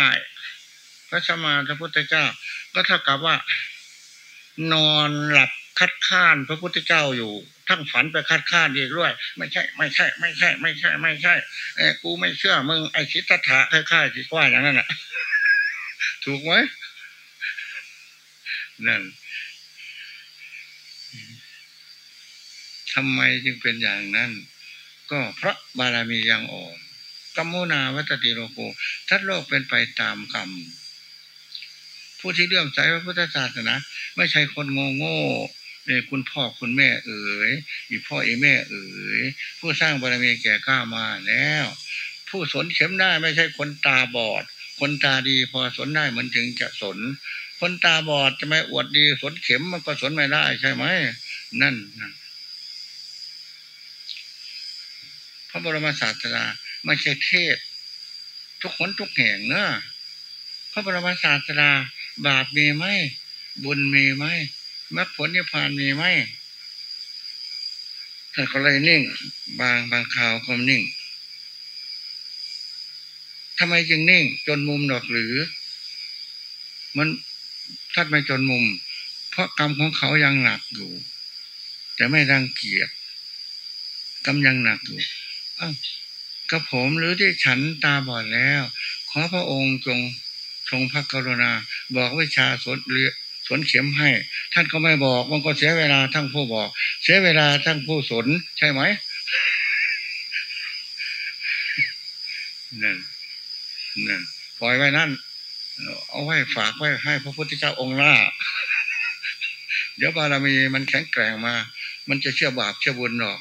พระสมานพระพุทธเจ้า ก็เท่ากับว่า นอนหลับคัดค้านพระพุทธเจ้าอยู่ทั้งฝันไปคัดค้านอีกด้วย ไม่ใช่ ไม่ใช่ ไม่ใช่ ไม่ใช่ ไม่ใช่ไอ้กูไม่เชื่อมึงไอ้ชิตถะคล้ายๆที่ว่าอย่างนั้นอะ ถูกไหมนั่นทำไมจึงเป็นอย่างนั้น ก็เพราะบารมียังอ่อนกัมมุนาวัตติโลโกทัดโลกเป็นไปตามกรรม ผู้ที่เลื่อมใสพระพุทธศาสนาไม่ใช่คนโง่โง่เนี่ยคุณพ่อคุณแม่เอ๋ยอีพ่ออีแม่เอ๋ยผู้สร้างบารมีแก่กล้ามาแล้ว ผู้สนเข็มได้ไม่ใช่คนตาบอด คนตาดีพอสนได้มันถึงจะสน คนตาบอดจะไม่อวดดีสนเข็มมันก็สนไม่ได้ใช่ไหมนั่นนั่นพระบรมศาสดาไม่ใช่เทศ ทุกคนทุกแห่งเนอะพระบรมศาสดา บาปมีไหมบุญมีไหมมรรคผลนิพพานมีไหมท่านก็เลยนิ่ง บางบางข่าวก็นิ่งทำไมจึงนิ่ง จนมุมดอกหรือ มันท่านไม่จนมุม เพราะกรรมของเขายังหนักอยู่ แต่ไม่รังเกียจกรรมยังหนักอยู่อ้าวกระผมหรือที่ฉันตาบอดแล้ว ขอพระองค์จง ทรงพระกรุณา บอกวิชาสนเรียสนเข็มให้ ท่านก็ไม่บอกมันก็เสียเวลาทั้งผู้บอก เสียเวลาทั้งผู้สนใช่ไหมนั่นนั่นปล่อยไว้นั่นเอาไว้ฝากไว้ให้พระพุทธเจ้าองค์ล่าเดี๋ยวบารมีมันแข็งแกร่งมา มันจะเชื่อบาปเชื่อบุญหรอก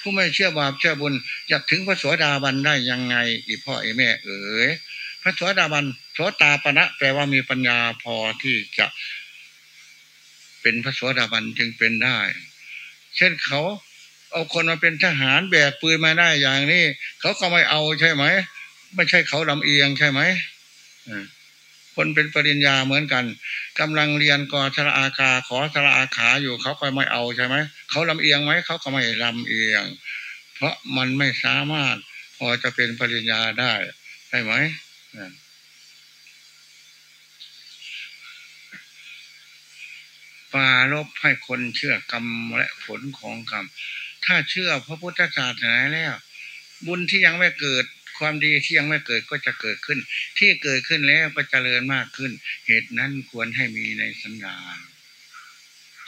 ผู้ไม่เชื่อบาปเชื่อบุญจะถึงพระสวสดาบันได้ยังไง อีพ่อไอแม่ เอ๋ย พระสวสดาบันสตาปณะแปลว่ามีปัญญาพอที่จะเป็นพระสวสดาบันจึงเป็นได้ เช่นเขาเอาคนมาเป็นทหารแบกปืนมาได้อย่างนี้เขาก็ไม่เอาใช่ไหมไม่ใช่เขาลำเอียงใช่ไหมคนเป็นปริญญาเหมือนกันกำลังเรียนกอสระอาคาขอสระอาขาอยู่เขาก็ไม่เอาใช่ไหมเขาลำเอียงไหมเขาก็ไม่ลำเอียง เพราะมันไม่สามารถพอจะเป็นปริญญาได้ใช่ไหม ปาลบให้คนเชื่อกรรมและผลของกรรม ถ้าเชื่อพระพุทธศาสนาแล้ว บุญที่ยังไม่เกิดความดีที่ยังไม่เกิดก็จะเกิดขึ้น ที่เกิดขึ้นแล้วก็จเจริญมากขึ้น เหตุนั้นควรให้มีในสัญญา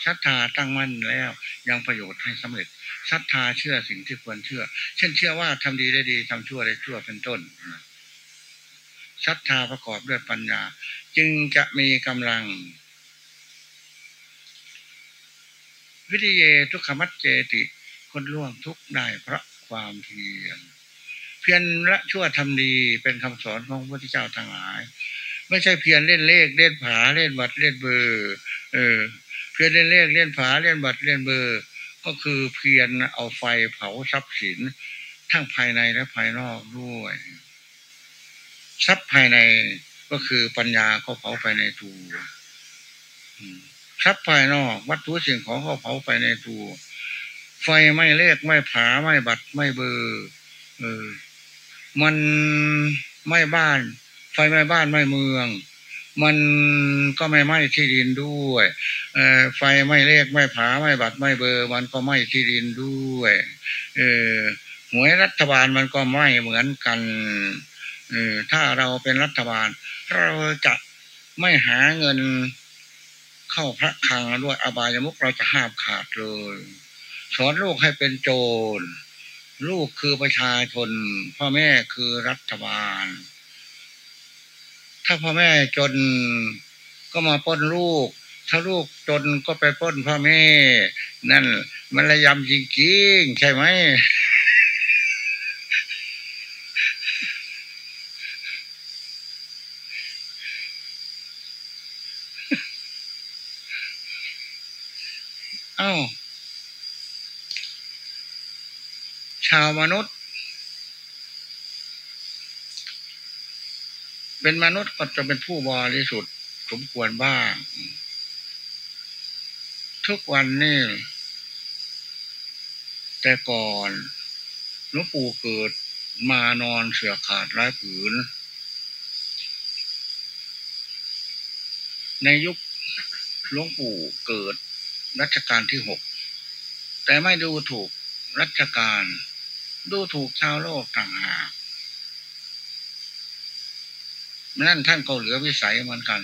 ศรัทธาตั้งมั่นแล้วยังประโยชน์ให้สำเร็จศรัทธาเชื่อสิ่งที่ควรเชื่อ เช่นเชื่อว่าทำดีได้ดีทำชั่วได้ชั่วเป็นต้น ศรัทธาประกอบด้วยปัญญา จึงจะมีกำลัง วิทยเยทุกขมัจเจติ คนล่วงทุกได้เพราะความเพียรเพียรละชั่วทำดีเป็นคำสอนของพระพุทธเจ้าทั้งหลาย ไม่ใช่เพียรเล่นเลขเล่นผาเล่นบัตรเล่นเบอร์เออเพียรเล่นเลขเล่นผาเล่นบัตรเล่นเบอร์ ก็คือเพียรเอาไฟเผาทรัพย์สินทั้งภายในและภายนอกด้วย ทรัพย์ภายในก็คือปัญญาเขาเผาไปในตัวทรัพย์ภายนอกวัตถุสิ่งของเขาเผาไปในตัวไฟไม่เลขไม่ผาไม่บัตรไม่เบอร์เออ มันไม่บ้าน ไฟไม่บ้านไม่เมือง มันก็ไม่ไหม้ที่ดินด้วยเออไฟไม่เลขไม่ผาไม่บัตรไม่เบอร์ มันก็ไหม้ที่ดินด้วย เออหวยรัฐบาลมันก็ไหม้เหมือนกัน เออถ้าเราเป็นรัฐบาล เราจะไม่หาเงินเข้าพระคลังด้วยอบายมุกเราจะห้ามขาดเลยสอนลูกให้เป็นโจร ลูกคือประชาชน พ่อแม่คือรัฐบาล ถ้าพ่อแม่จนก็มาป้นลูก ถ้าลูกจนก็ไปป้นพ่อแม่ นั่นมันระยำจริงๆใช่ไหม อ้าชาวมนุษย์ เป็นมนุษย์ก็จะเป็นผู้บริสุทธิ์สมควรบ้าง ทุกวันนี่แต่ก่อนหลวงปู่เกิดมานอนเสือขาดร้ายผืน ในยุคหลวงปู่เกิด รัชกาลที่หกแต่ไม่ดูถูกรัชกาลดูถูกชาวโลกต่างหากนั่นท่านก็เหลือวิสัยเหมือนกัน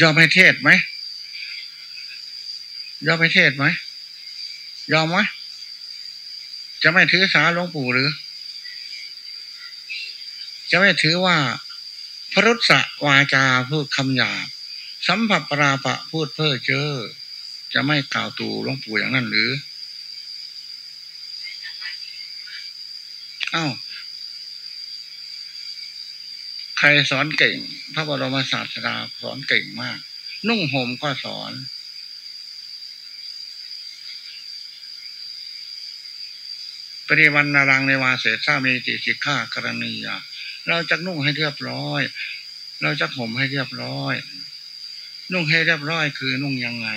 ยอมให้เทศไหม ยอมให้เทศไหม ยอมไหม จะไม่ถือสาหลวงปู่หรือ จะไม่ถือว่า พระรุษสวาจาพูดคำหยาบ สัมผัสปราปะพูดเพ้อเจ้อจะไม่กล่าวตูหลวงปู่อย่างนั้นหรืออ้าวใครสอนเก่ง พระบรมศาสดาสอนเก่งมาก นุ่งห่มก็สอน ปริวันนารังในวาเสสามีติสิกขากรณียา เราจะนุ่งให้เรียบร้อย เราจะห่มให้เรียบร้อย นุ่งให้เรียบร้อยคือนุ่งยังไง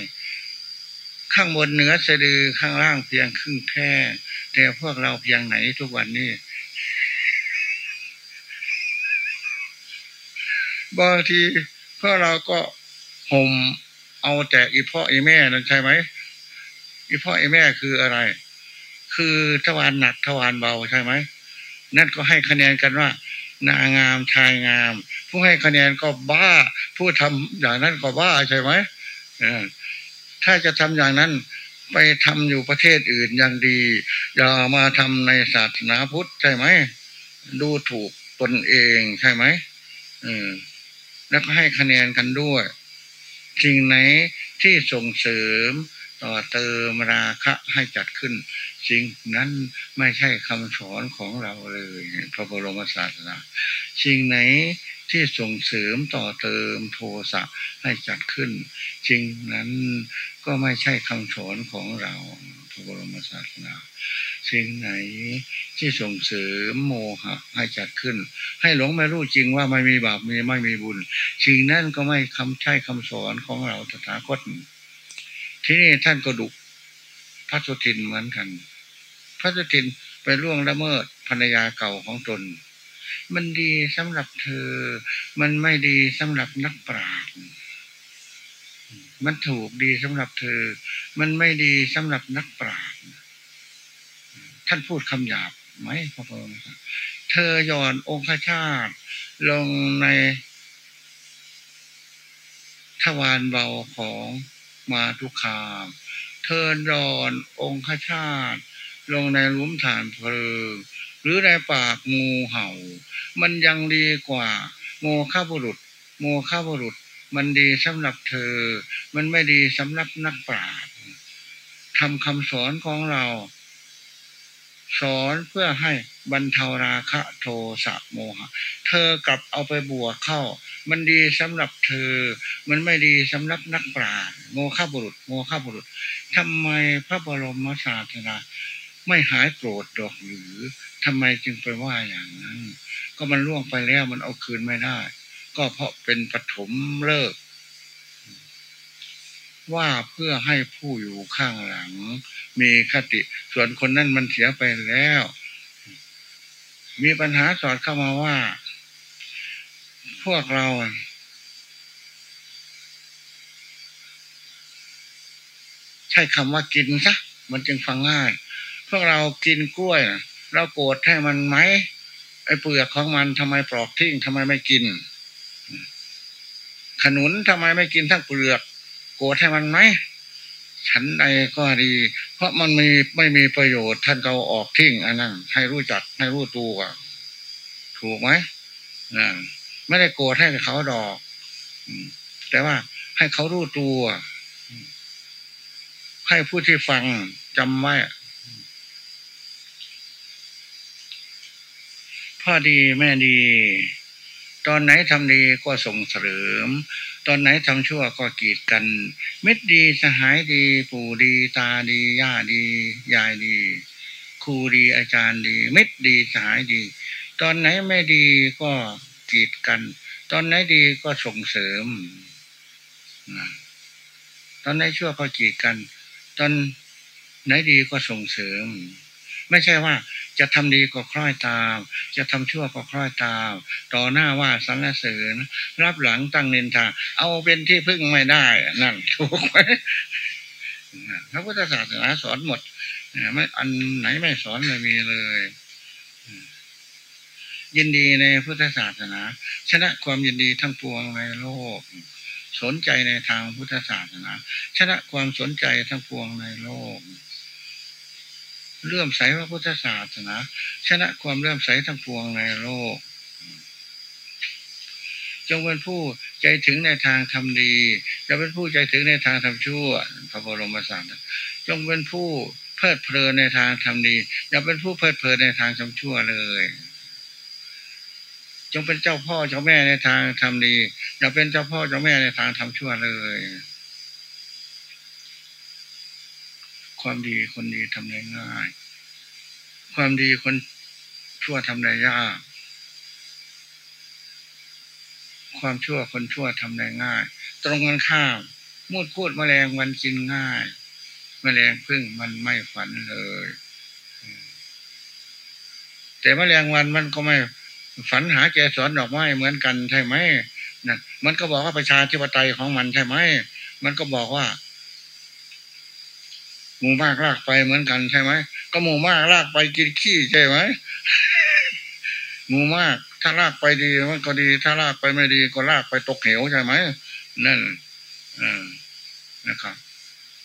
ข้างบนเหนือสะดือข้างล่างเพียงครึ่งแค่แต่พวกเราเพียงไหนทุกวันนี้บางทีพวกเราก็ห่มเอาแต่อีพ่ออีแม่นั่นใช่ไหมอีพ่ออีแม่คืออะไร คือทวารหนักทวารเบาใช่ไหมนั่นก็ให้คะแนนกันว่า นางามชายงาม ผู้ให้คะแนนก็บ้า ผู้ทำอย่างนั้นก็บ้าใช่ไหมถ้าจะทำอย่างนั้นไปทำอยู่ประเทศอื่นอย่างดี อย่ามาทำในศาสนาพุทธใช่ไหมดูถูกตนเองใช่ไหมอืมแล้วก็ให้คะแนนกันด้วยสิ่งไหนที่ส่งเสริมต่อเติมราคะให้จัดขึ้น สิ่งนั้นไม่ใช่คำสอนของเราเลย พระบรมศาสนาสิ่งไหนที่ส่งเสริมต่อเติมโทสะให้จัดขึ้น จริงนั้นก็ไม่ใช่คำสอนของเรา พระบรมศาสนาสิ่งไหนที่ส่งเสริมโมหะให้จัดขึ้น ให้หลงไม่รู้จริงว่าไม่มีบาปมีไม่มีบุญสิ่งนั้นก็ไม่คำใช่คำสอนของเราตถาคตที่นี่ท่านก็ดุพระสุทินเหมือนกัน พระสุทินไปล่วงละเมิดภรรยาเก่าของตน มันดีสำหรับเธอ มันไม่ดีสำหรับนักปราชญ์มันถูกดีสำหรับเธอ มันไม่ดีสำหรับนักปราชญ์ท่านพูดคำหยาบไหมพ่อพ่อเธอย้อนองค์ชาติลงในทวารเบาของมาทุกคามเทินรอนองคชาติ ลงในลุมฐานเพลิง หรือในปากงูเห่า มันยังดีกว่า โมฆะบุรุษ โมฆะบุรุษ มันดีสำหรับเธอ มันไม่ดีสำหรับนักปราชญ์ทำคำสอนของเรา สอนเพื่อให้บรรเทาราคะโทสะโมหะ เธอกลับเอาไปบวกเข้า มันดีสำหรับเธอ มันไม่ดีสำหรับนักปราชญ์โมฆะบุรุษ โมฆะบุรุษทำไมพระบรมศาสดา ไม่หายโกรธดอกหรือทำไมจึงไปว่าอย่างนั้น ก็มันล่วงไปแล้วมันเอาคืนไม่ได้ ก็เพราะเป็นปฐมเลิก ว่าเพื่อให้ผู้อยู่ข้างหลัง มีคติ ส่วนคนนั้นมันเสียไปแล้ว มีปัญหาสอดเข้ามาว่า พวกเราใช้คำว่ากินซะมันจึงฟังง่าย พวกเรากินกล้วย เราโกรธให้มันไหมไอ้เปลือกของมันทำไมปลอกทิ้งทำไมไม่กิน ขนุนทำไมไม่กินทั้งเปลือก โกรธให้มันไหมฉันใดก็ดี เพราะมันมีไม่มีประโยชน์ท่านก็ออกทิ้งอันนั้นให้รู้จักให้รู้ตัวถูกไหมนะไม่ได้โกรธให้เขาดอกแต่ว่าให้เขารู้ตัว ให้ผู้ที่ฟังจำไว้ พ่อดีแม่ดี ตอนไหนทำดีก็ส่งเสริม ตอนไหนทำชั่วก็กีดกันเม็ดดีสหายดี ปู่ดี ตาดี ย่าดี ยายดี ครูดีอาจารย์ดีเม็ดดีสหายดี ตอนไหนไม่ดีก็กีดกัน ตอนไหนดีก็ส่งเสริม ตอนไหนชั่วก็กีดกัน ตอนไหนดีก็ส่งเสริม ไม่ใช่ว่า จะทำดีก็คล้อยตาม จะทำชั่วก็คล้อยตาม ต่อหน้าว่าสรรเสริญรับหลังตั้งเนินทาเอาเป็นที่พึ่งไม่ได้นั่นถูกไหมพระพุทธศาสนาสอนหมดไม่อันไหนไม่สอนไม่มีเลย ยินดีในพุทธศาสนา ชนะความยินดีทั้งปวงในโลก สนใจในทางพุทธศาสนา ชนะความสนใจทั้งปวงในโลก เลื่อมใสพระพุทธศาสนา ชนะความเลื่อมใสทั้งปวงในโลก จงเป็นผู้ใจถึงในทางทำดีจะเป็นผู้ใจถึงในทางทำชั่ว พระบรมศาสดาจงเป็นผู้เพลิดเพลินในทางทำดีอย่าเป็นผู้เพลิดเพลินในทางทำชั่วเลย จงเป็นเจ้าพ่อเจ้าแม่ในทางทำดีอย่าเป็นเจ้าพ่อเจ้าแม่ในทางทำชั่วเลย ความดีคนดีทำได้ง่าย ความดีคนชั่วทำได้ยาก ความชั่วคนชั่วทำได้ง่าย ตรงกันข้ามมูดพูดมแมลงวันกินง่ายมแมลงพึ่งมันไม่ฝันเลย แต่มแมลงวันมันก็ไม่ฝันหาแกสอนดอกไม้เหมือนกันใช่ไหมนะมันก็บอกว่าประชาธิปไตยของมันใช่ไหม มันก็บอกว่า หมูมากลากไปเหมือนกันใช่ไหมก็หมูมากลากไปกินขี้ใช่ไหมหมูมาก ถ้าลากไปดีมันก็ดี ถ้าลากไปไม่ดี ก็ลากไปตกเหวใช่ไหมนั่นอ่านะครับ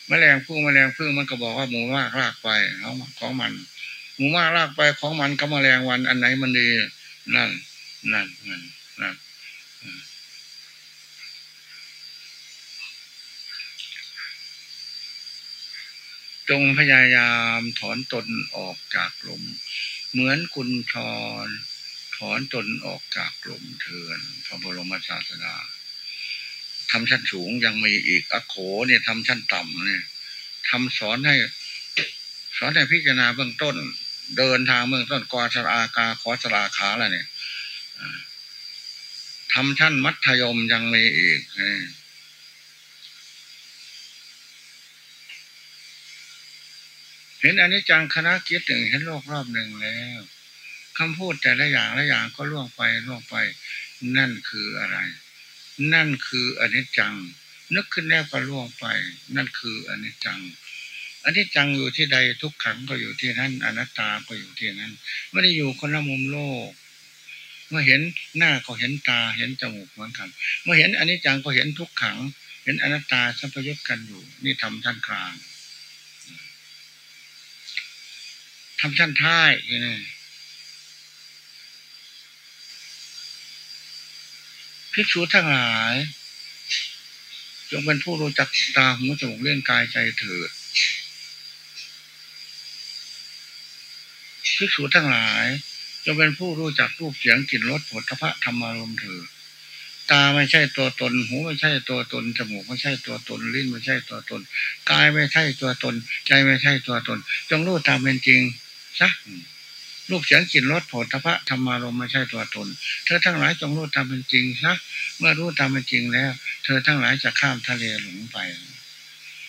แมลงพึ่งแมลงพึ่งมันก็บอกว่าหมูมากลากไปของมัน หมูมากลากไปของมันก็แมลงวันอันไหนมันดี นั่น นั่นนั่นนั่น จงพยายามถอนตนออกจากลม เหมือนกุญชรถอนตนออกจากลมเถือนพระบรมศาสดาทำชั้นสูงยังมีอีกอโขเนี่ยทำชั้นต่ำเนี่ยทำสอนให้ สอนให้พิจารณาเบื้องต้น เดินทางเมืองต้นกอสรากาขอสราขาอะไรเนี่ยทำชั้นมัธยมยังมีอีกเเห็นอนนี้จังคณะคิดถึงเห็นโลกรอบหนึ่งแล้วคำพูดแต่ละอย่างละอย่างก็ล่วงไปล่วงไป นั่นคืออะไร นั่นคืออนิจจัง นึกขึ้นแล้วก็ล่วงไป นั่นคืออนิจจังอันนี้จังอยู่ที่ใดทุกขังก็อยู่ที่นั้นอนัตตาก็อยู่ที่นั้นไม่ได้อยู่คนละมุมโลก เมื่อเห็นหน้าก็เห็นตาเห็นจมูกเหมือนกัน เมื่อเห็นอันนี้จังก็เห็นทุกขัง เห็นอนัตตาสัมพยุตกันอยู่ นี่ทำท่านกลาง ทำท่านท้ายนี่ภิกษุทั้งหลาย จงเป็นผู้รู้จักตาหูจมูกเลี้ยงกายใจเถิดภิกษุทั้งหลายจงเป็นผู้รู้จักรูปเสียงกลิ่นรสผลพระธรรมารมเถิดตาไม่ใช่ตัวตน หูไม่ใช่ตัวตนจมูกไม่ใช่ตัวตนลิ้นไม่ใช่ตัวตนกายไม่ใช่ตัวตน ใจไม่ใช่ตัวตน จงรู้ตามเป็นจริง ซะรูปเสียงกลิ่นรสผลพระธรรมารมไม่ใช่ตัวตน เธอทั้งหลายจงรู้ตามเป็นจริงซะเมื่อรู้ตามเป็นจริงแล้ว เธอทั้งหลายจะข้ามทะเลหลงไป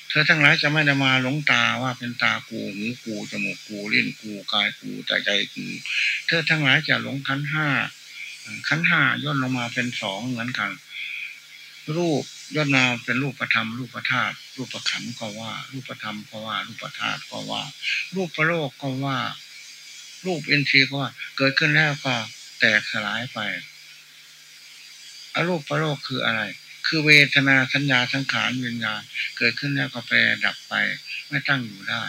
เธอทั้งหลายจะไม่ได้มาหลงตาว่าเป็นตากูหูกูจมูกกูลิ้นกูกายกูใจใจกูเธอทั้งหลายจะหลงขันห้าขันห้าย่นลงมาเป็นสองเหมือนกัน รูปย่นมาเป็นรูปประธรรมรูปประธาตุรูปประขันก็ว่า รูปประธรรมก็ว่า รูปประธาตุก็ว่า รูปประโลกก็ว่า รูปเอ็นทรีก็ว่า เกิดขึ้นแล้วก็แตกสลายไปอรูปประโลกคืออะไร คือเวทนาสัญญาสังขารวิญญาณเกิดขึ้นแล้วก็แปรดับไปไม่ตั้งอยู่ได้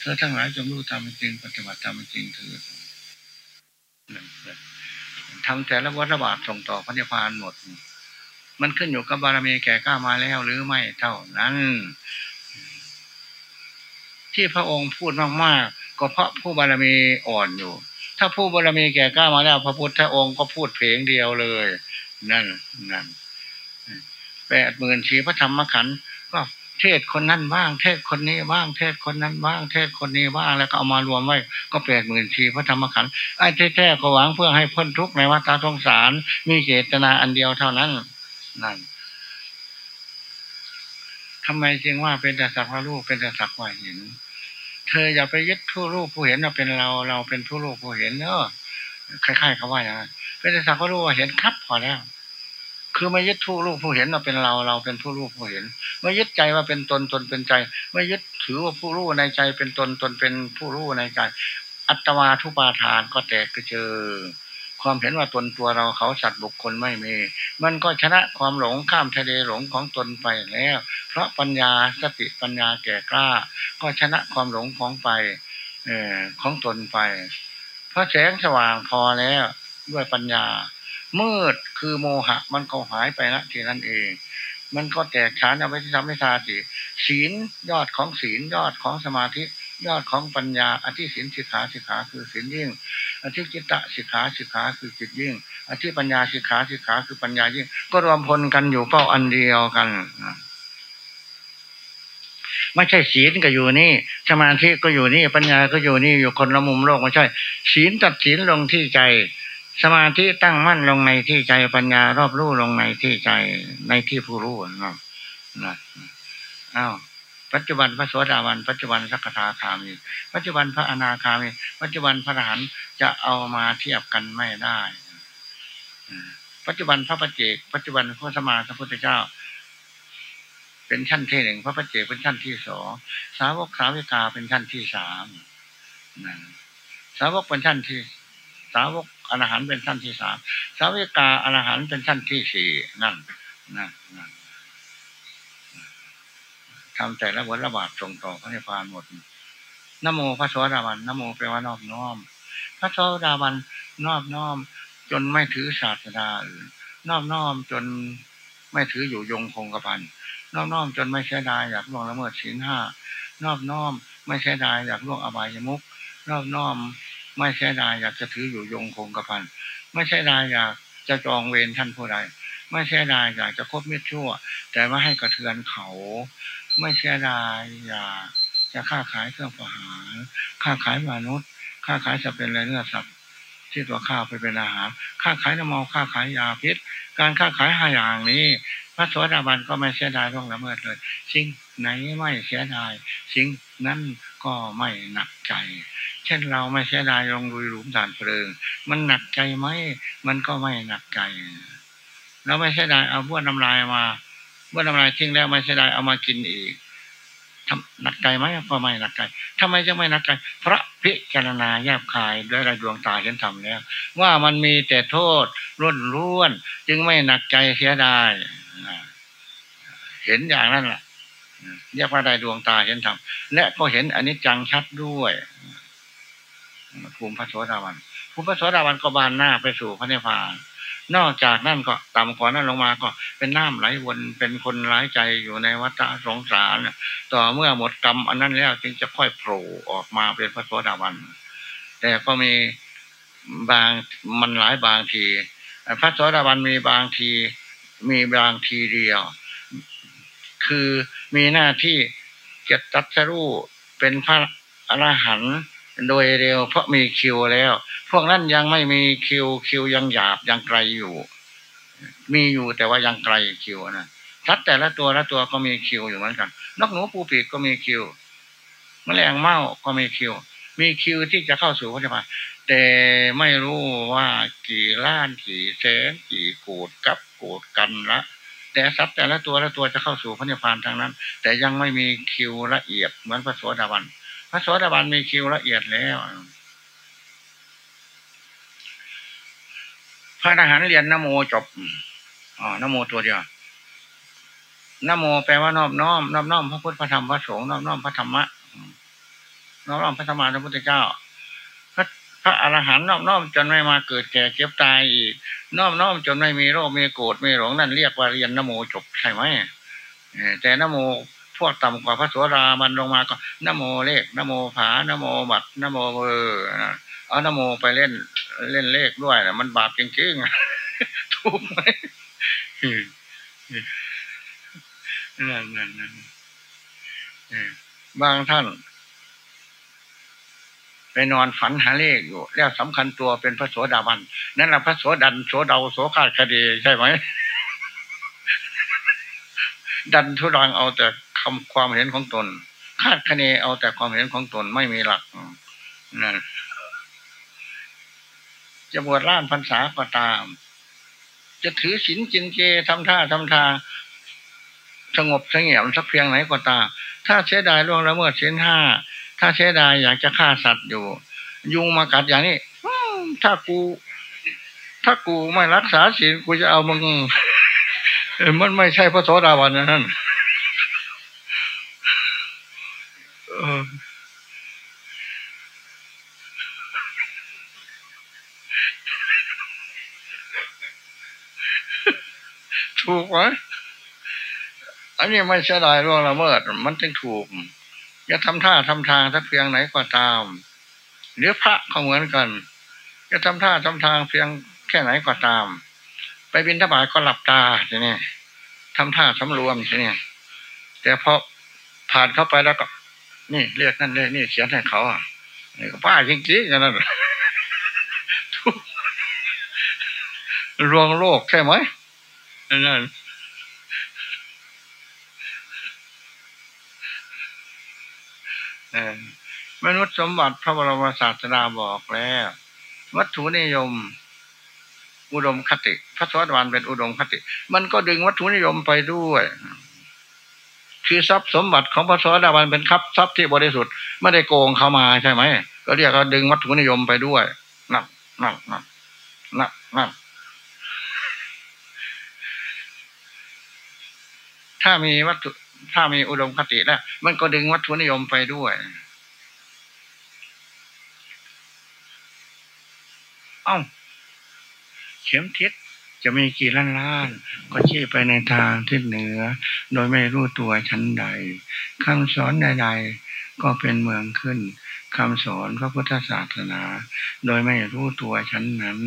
เธอทั้งหลายจงรู้ตามจริงปฏิบัติตามจริงเถิดทำแต่ละวัฏบาทส่งต่อพระนิพพานหมด มันขึ้นอยู่กับบารมีแก่กล้ามาแล้วหรือไม่เท่านั้น ที่พระองค์พูดมากๆก็เพราะผู้บารมีอ่อนอยู่ ถ้าผู้บารมีแก่กล้ามาแล้ว พระพุทธองค์ก็พูดเพลงเดียวเลย นั่นนั่นแปดหมื่นชีพระธรรมขันธ์ก็เทศคนนั้นบ้าง เทศคนนี้บ้าง เทศคนนั้นบ้าง เทศคนนี้บ้างแล้วก็เอามารวมไว้ ก็แปดหมื่นชีพระธรรมขันธ์ไอ้แท้ๆก็หวังเพื่อให้พ้นทุกข์ในวัฏสงสาร มีเจตนาอันเดียวเท่านั้น นั่นทำไมจึงว่าเป็นแต่สักว่ารูปเป็นแต่สักว่าเห็น เธออย่าไปยึดผู้รูปผู้เห็นว่าเป็นเราเราเป็นผู้รูปผู้เห็นเนอะคล้ายๆเขาว่าอย่างนั้นเป็นแต่สักว่ารูปเห็นครับพอแล้ว คือไม่ยึดผู้รู้ผู้เห็นว่าเป็นเราเราเป็นผู้รู้ผู้เห็น ไม่ยึดใจว่าเป็นตนตนเป็นใจ ไม่ยึดถือว่าผู้รู้ในใจเป็นตนตนเป็นผู้รู้ในใจ อัตวาทุปาทานก็แตกกระเจิง ความเห็นว่าตนตัวเราเขาสัตว์บุคคลไม่มี มันก็ชนะความหลงข้ามทะเลหลงของตนไปแล้ว เพราะปัญญาสติปัญญาแก่กล้า ก็ชนะความหลงของไปเออของตนไป เพราะแสงสว่างพอแล้วด้วยปัญญา มืดคือโมหะมันก็หายไปละทีนั้นเอง มันก็แตกฉานเอาไปที่ทำให้ทาสิศีลยอดของศีลยอดของสมาธิ ยอดของปัญญาอธิศีลสิกขาสิกขาคือศีลยิ่งอธิจิตตะสิกขาสิกขาคือจิตยิ่งอธิปัญญาสิกขาสิกขาคือปัญญายิ่ง ก็รวมพลกันอยู่ก็อันเดียวกันไม่ใช่ศีลก็อยู่นี่สมาธิก็อยู่นี่ปัญญาก็อยู่นี่อยู่คนละมุมโลกไม่ใช่ ศีลตัดศีลลงที่ใจ สมาธิตั้งมั่นลงในที่ใจปัญญารอบรู้ลงในที่ใจในที่ผู้รู้นะนะอ้าว ปัจจุบันพระสวสดาวัน ปัจจุบันสักทาคามี ปัจจุบันพระอนาคามี ปัจจุบันพระอรหันต์จะเอามาเทียบกันไม่ได้ปัจจุบันพระปัจเจก ปัจจุบันพระสมาสัมพุทธเจ้า เป็นชั้นที่หนึ่งพระปัจเจกเป็นชั้นที่สองสาวกสาวิกาเป็นชั้นที่สามสาวกเป็นชั้นที่ สาวกอรหันต์เป็นชั้นที่สามสาวิกาอรหันต์เป็นชั้นที่สี่นั่นนั่นนั่น ทำแต่ละวัละบาทส่งต่อพระนิพพานหมดนโมพระสวสดาบันนโมแปลว่านอบน้อม พระสวสดาบันนอบน้อม จนไม่ถือศาสดาอื่นนอบน้อมจนไม่ถืออยู่ยงคงกระพันนอบน้อมจนไม่เสียดายอยากล่วงละเมิดศีลห้านอบน้อม ไม่เสียดายอยากล่วงอบายมุกนอบน้อม ไม่ใช่ดายอยากจะถืออยู่ยงคงกระพันไม่ใช่ดายอยากจะจองเวรท่านผู้ใด ไม่ใช่ดายอยากจะคบมิตรชั่ว แต่ว่าให้กระเทือนเขา ไม่ใช่ดายอยากจะค้าขายเครื่องประหารค้าขายมนุษย์ค้าขายจะเป็นอะไรเนื้อสัตว์ที่ตัวข้าวไปเป็นอาหารค้าขายน้ำมันค้าขายยาพิษ การค้าขายห้าอย่างนี้ พระสวัสดิบาลก็ไม่เสียดายร่องละเมิดเลย สิ่งไหนไม่เสียดาย สิ่งนั้นก็ไม่หนักใจ เช่นเราไม่เสียดายลงดุยหลุมฐานเพลิง มันหนักใจไหมมันก็ไม่หนักใจเราไม่เสียดายเอาบ้วนน้ำลายมา บ้วนน้ำลายทิ้งแล้วไม่เสียดายเอามากินอีกทำหนักใจไหมก็ไม่หนักใจทำไมจะไม่หนักใจพระพิจารณาแยบคายด้วยระดวงตาเห็นธรรมแล้วว่ามันมีแต่โทษล้วนล้วน จึงไม่หนักใจเสียดายเห็นอย่างนั้นแหละเรียกว่าได้ดวงตาเห็นธรรมและก็เห็นอันนี้จังชัดด้วยภูมิพระโสดาวันภูมิพระโสดาวันก็บานหน้าไปสู่พระนิพพาน นอกจากนั่นก็ต่ำกว่านั้นลงมาก็เป็นน้ำไหลวนเป็นคนร้ายใจอยู่ในวัฏสงสารต่อเมื่อหมดกรรมอันนั้นแล้วจึงจะค่อยโผล่ออกมาเป็นพระโสดาบัน แต่ก็มีบางมันหลายบางที พระโสดาบันมีบางทีมีบางทีเดียว คือมีหน้าที่จะตัดสรู้เป็นพระอรหันต์ โดยเร็วเพราะมีคิวแล้ว พวกนั้นยังไม่มีคิวคิวยังหยาบยังไกลอยู่ มีอยู่แต่ว่ายังไกลคิวนะทัดแต่ละตัวละตัวก็มีคิวอยู่เหมือนกันนกหนูปูปีกก็มีคิวมแมลงเม่าก็มีคิว มีคิวที่จะเข้าสู่พระนิพพานแต่ไม่รู้ว่ากี่ล้านกี่แสนกี่โกดกับโกดกันละแต่สัตว์แต่ละตัวละตัวจะเข้าสู่พระนิพพานทางนั้น แต่ยังไม่มีคิวละเอียดเหมือนพระโสดาบัน ระโสดาบันมีคิวละเอียดแล้ว พระทหารเรียนนโมจบอ๋อนโมตัวเดียวนโมแปลว่านอบน้อมนอบน้อมพระพุทธพระธรรมพระสงฆ์นอบน้อมพระธรรมะนอบน้อมพระธรรมะพระพุทธเจ้า พระพระอรหันต์นอบน้อมจนไม่มาเกิดแก่เก็บตายอีกนอบน้อมจนไม่มีโรคมีโกรธมีหลงนั่นเรียกว่าเรียนนโมจบใช่ไหมแต่นโม พวกต่ำกว่าพระสวรามันลงมาก็นโมเลขนโมผานโมบัตนโมเบอร์เอานโมไปเล่นเล่นเลขด้วยนะมันบาปจริงๆถูกไหมนั่นนั่นนั่นบางท่านไปนอนฝันหาเลขอยู่ แล้วสำคัญตัวเป็นพระโสดาบันนั่นแหละพระโสดันโสดาโสขาดคดีใช่ไหมดันทุรังเอาแต่ คำความเห็นของตน คาดคะเนเอาแต่ความเห็นของตนไม่มีหลักนั่นจะบวชร่านพรรษาก็ตาม จะถือศีลจินเจทำท่าทำทางสงบสงเงียมสักเพียงไหนก็ตาม ถ้าเสียดายล่วงละเมิดศีลห้า ถ้าเสียดายอยากจะฆ่าสัตว์อยู่ ยุงมากัดอย่างนี้ถ้ากู ถ้ากูไม่รักษาศีลกูจะเอามึงมันไม่ใช่พระโสดาบันนั่น ถูกไหมอันนี้ไม่ใช่ลายร่วงละเมิด มันจึงถูกจะทำท่าทำทางถ้าเพียงไหนก็ตามหรือพระเขาเหมือนกันจะทำท่าทำทางเพียงแค่ไหนก็ตาม ไปบินทบาทก็หลับตาทีนี้ทำท่าสำรวมทีนี้แต่พอผ่านเข้าไปแล้วก็ นี่เรียกนั่นเลยนี่เขียนให้เขาอะนี่ก็ป้าจริงๆอย่างนั้นรวงโลกใช่ไหมนั่นมนุษย์สมบัติพระบรมศาสดาบอกแล้ว วัตถุนิยม อุดมคติ พระสวัสดิวันเป็นอุดมคติ มันก็ดึงวัตถุนิยมไปด้วย คือทรัพย์สมบัติของพระสวัสดิวันเป็นครับทรัพย์ที่บริสุทธิ์ไม่ได้โกงเข้ามาใช่ไหมก็เรียกว่าดึงวัตถุนิยมไปด้วยนั่นนั่นนั่นนั่นนั่นถ้ามีวัตถุถ้ามีอุดมคติแล้วมันก็ดึงวัตถุนิยมไปด้วย เอ้า เข็มทิศ จะมีกี่ล้านล้าน ก็ชี้ไปในทางทิศเหนือ โดยไม่รู้ตัวชั้นใดคำสอนใด ๆ ก็เป็นเมืองขึ้นคำสอนพระพุทธศาสนา โดยไม่รู้ตัวชั้นนั้น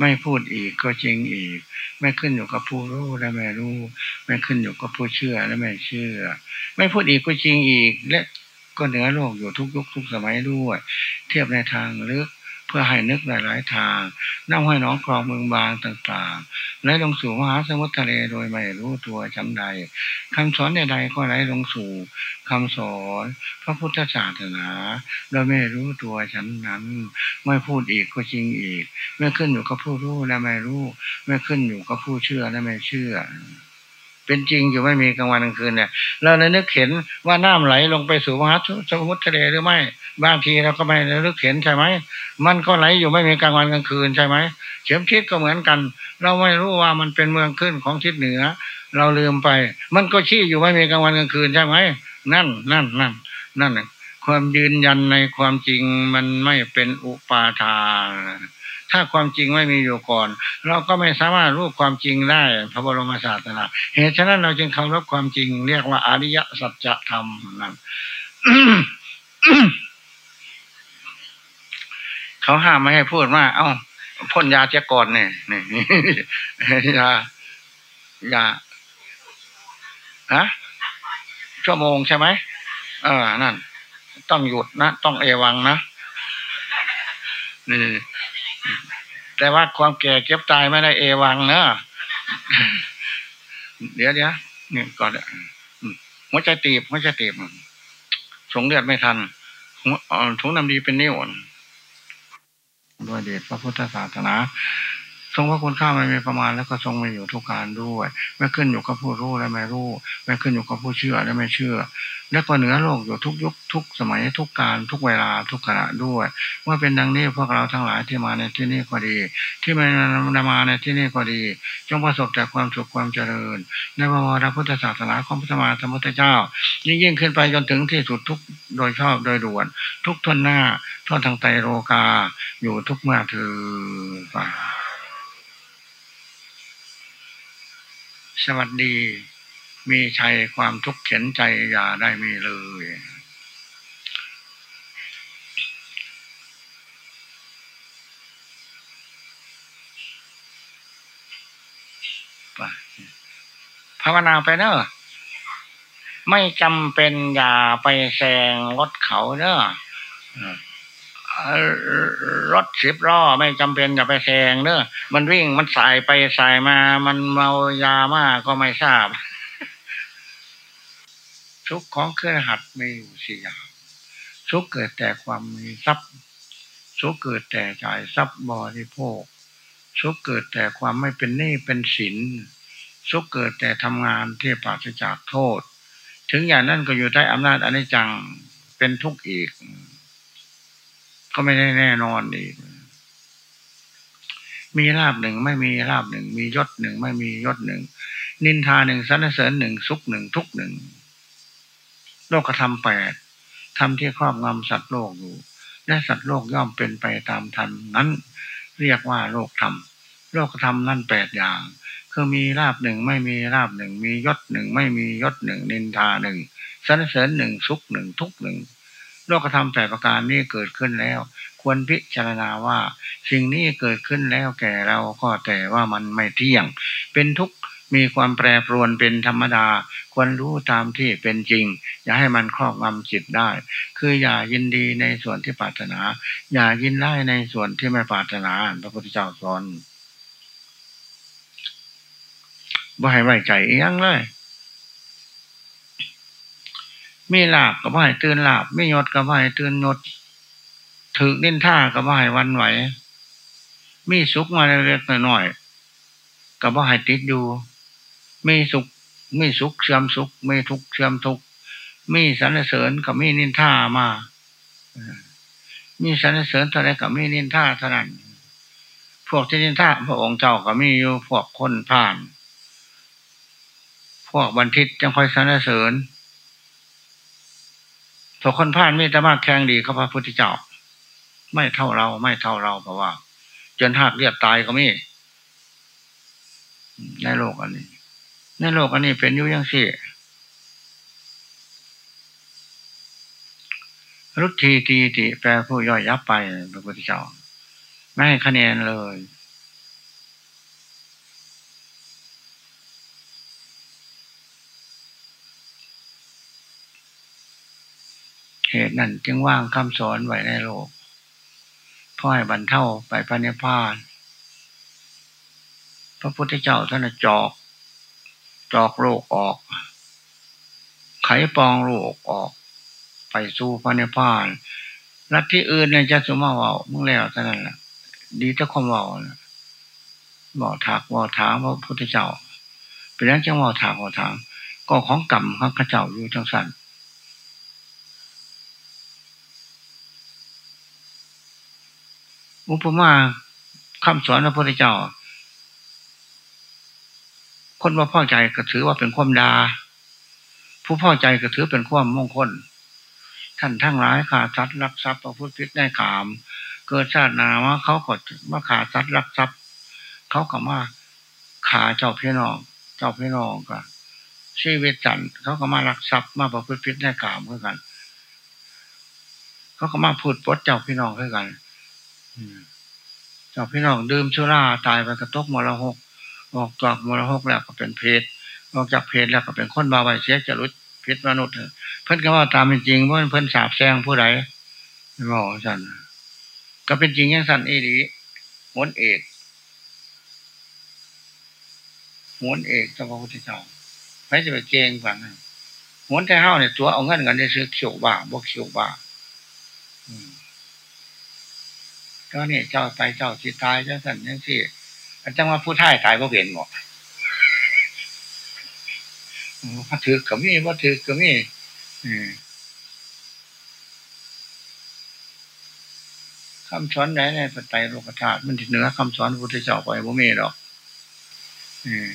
ไม่พูดอีกก็จริงอีก ไม่ขึ้นอยู่กับผู้รู้และไม่รู้ ไม่ขึ้นอยู่กับผู้เชื่อและไม่เชื่อ ไม่พูดอีกก็จริงอีกและก็เหนือโลกอยู่ทุกยุคทุกสมัยด้วย เทียบในทางลึก เพื่อให้นึกหลายๆทางน้ำห้อยน้องคลองเมืองบางต่างๆไหลลงสู่มหาสมุทรทะเลโดยไม่รู้ตัวจำใดคำสอนใดๆก็ไหลลงสู่คำสอนพระพุทธศาสนาโดยไม่รู้ตัวฉันนั้น ไม่พูดอีกก็จริงอีก ไม่ขึ้นอยู่กับผู้รู้และไม่รู้ ไม่ขึ้นอยู่กับผู้เชื่อและไม่เชื่อ เป็นจริงอยู่ไม่มีกลางวันกลางคืนเนี่ยเราเลยนึกเห็นว่าน้ำไหลลงไปสู่มหาสมุทรทะเลหรือไม่บางทีเราก็ไม่นึกเห็นใช่ไหมมันก็ไหลอยู่ไม่มีกลางวันกลางคืนใช่ไหมเข็มทิศก็เหมือนกัน เราไม่รู้ว่ามันเป็นเมืองขึ้นของทิศเหนือ เราลืมไป มันก็ชี้อยู่ไม่มีกลางวันกลางคืนใช่ไหมนั่นนั่นนั่นนั่นความยืนยันในความจริงมันไม่เป็นอุปาทาน ถ้าความจริงไม่มีอยู่ก่อน เราก็ไม่สามารถรู้ความจริงได้พระบรมศาสนาเหตุฉะนั้นเราจึงเคารพความจริง เรียกว่าอริยสัจธรรมนั่นเขาห้ามไม่ให้พูดว่า เอ้าพ่นยาเจ้าก่อนเนี่ยนี่ยายาฮะชั่วโมงใช่ไหมเออนั่น ต้องหยุดนะ ต้องเอวังนะนี่ แต่ว่าความแก่เก็บตายไม่ได้เอวังเนอะเดี๋ยวเดี๋ยวนี่ก่อนหัวใจตีบหัวใจตีบส่งเลือดไม่ทันถุงน้ำดีเป็นนิ้วด้วยเดชพระพุทธศาสนา ทรงพระคุณข้าไม่มีประมาณแล้วก็ทรงมีอยู่ทุกการด้วย ไม่ขึ้นอยู่กับผู้รู้และไม่รู้ ไม่ขึ้นอยู่กับผู้เชื่อและไม่เชื่อ และก็เหนือโลกอยู่ทุกยุคทุกสมัยทุกการทุกเวลาทุกขณะด้วย เมื่อเป็นดังนี้พวกเราทั้งหลายที่มาในที่นี้ก็ดี ที่ไม่มาในที่นี้ก็ดี จงประสบแต่ความสุขความเจริญ ในพระพุทธศาสนาของพระธรรมธรรมพุทธเจ้า ยิ่งยิ่งขึ้นไปจนถึงที่สุดทุกโดยชอบโดยด่วน ทุกทนหน้าทนทางไตโรกา อยู่ทุกเมื่อถือ สวัสดี มีชัยความทุกข์เข็นใจอย่าได้มีเลย ภาวนาไปเนอะไม่จำเป็นอย่าไปแซงรถเขาเนอะ รถสิบล้อไม่จำเป็นจะไปแซงเนอะมันวิ่งมันสายไปสายมา มันเมายามากก็ไม่ทราบ ทุกของเครื่องหัดมีอยู่สี่อย่างทุกเกิดแต่ความมีทรัพย์ทุกเกิดแต่จ่ายทรัพย์บริโภคทุกเกิดแต่ความไม่เป็นหนี้เป็นสินทุกเกิดแต่ทำงานที่ปราศจากโทษ ถึงอย่างนั้นก็อยู่ใต้อำนาจอนิจจังเป็นทุกข์อีก ก็ไม่ได้แน่นอนอีก มีลาบหนึ่งไม่มีลาบหนึ่ง มียศหนึ่งไม่มียศหนึ่ง นินทาหนึ่งสรรเสริญหนึ่งสุขหนึ่งทุกหนึ่ง โลกธรรมแปดทำที่ครอบงำสัตว์โลกอยู่ และสัตว์โลกย่อมเป็นไปตามทันนั้น เรียกว่าโลกธรรม โลกธรรมนั่นแปดอย่าง คือมีลาบหนึ่งไม่มีลาบหนึ่ง มียศหนึ่งไม่มียศหนึ่ง นินทาหนึ่งสรรเสริญหนึ่งสุขหนึ่งทุกหนึ่ง โลกธรรมแต่ประการนี้เกิดขึ้นแล้ว ควรพิจารณาว่า สิ่งนี้เกิดขึ้นแล้วแก่เราก็แต่ว่ามันไม่เที่ยง เป็นทุกข์มีความแปรปรวนเป็นธรรมดา ควรรู้ตามที่เป็นจริง อย่าให้มันครอบงำจิตได้ คืออย่ายินดีในส่วนที่ปรารถนา อย่ายินไล่ในส่วนที่ไม่ปรารถนาพระพุทธเจ้าสอนบ่ให้ไว้ใจยังเลย มีลาบก็บ่ให้ตื่นลาบมียศก็บ่ให้ตื่นยศถือนินท่าก็บ่ให้วันไหว มีสุขมาเล็กๆน้อยๆก็บ่ให้ติดอยู่ มีสุขมีสุขเชื่อมสุขมีทุกข์เชื่อมทุกข์มีสรรเสริญกับมีนินท่ามามีสรรเสริญเท่าไรกับมีนินท่าเท่านั้นพวกที่นินท่าพระองค์เจ้าก็มีอยู่พวกคนผ่าน พวกบันทิตจังคอยสรรเสริญ พอคนพลาดไม่แต่มากแข่งดีเขาพระพุทธเจ้า ไม่เท่าเราไม่เท่าเราเพราะว่า จนหักเรียบตายก็มีในโลกอันนี้ ในโลกอันนี้เป็นอยู่ยังสี่รุทีตีติแปลผู้ย่อยยับไปพระพุทธเจ้า ไม่ให้คะแนนเลย เหตุนั้นจึงว่างคำสอนไว้ในโลกพ่อให้บรรเทาไปพระนิพพาน พระพุทธเจ้าท่านจอก จอกโลกออก ไขปองโลกออก ไปสู่พระนิพพานรัฐที่อื่นเนี่ยจะสมมาว่ามึงแล้วเท่านั้นแหละดีแต่ความว่าบอกถากบอกถามพระพุทธเจ้าเป็นแล้วจังว่าถากบอกถามก็ของกรรมข้างข้าเจ้าอยู่จังสัน อุปมาคำสอนพระพุทธเจ้า คนว่าพ่อใจก็ถือว่าเป็นความดา ผู้พ่อใจก็ถือเป็นความมงคล ท่านทั้งหลายขาดทรัพย์รักทรัพย์ประพฤติผิดได้ขาม เกิดชาตินาว่าเขากดมาขาดทรัพย์รักทรัพย์ เขาก็มาขาเจ้าพี่น้อง เจ้าพี่น้องก็ชีวิตจันเขาก็มารักทรัพย์มาประพฤติผิดได้ขามเพื่อกัน เขาก็มาพูดปดเจ้าพี่น้องเพื่อกัน จ้าพี่น้องดื่มชุราตายไปกระตกมรหกออกจากมรหกแล้วก็เป็นเพศออกจากเพศแล้วก็เป็นคนบาใบเสียจะรุดเพศมนุษย์เพิ่นก็ว่าตามเป็นจริงว่าเพิ่นสาบแซงผู้ใดบอกสันก็เป็นจริงอยังสันเอดีมนเอกมนเอกเจ้าพระพุทธเจ้าไม่จะไปเกงฝังมนแต่เฮาเนี่ยตัวเอาเงินกันได้ซื้อเขียวบ้าบกเขียวบ้า ก็นี่เจ้าตายเจ้าที่ตายเจ้าสันยังสิอันจังว่าผู้ท่ายตายก็เห็นหมดว่าถือก็มีว่าถือก็มีคำสอนไหนในปัจจัยโลกธาตุมันติดเหนือคำสอนพุทธเจ้าไปบ่มีหรอกอืม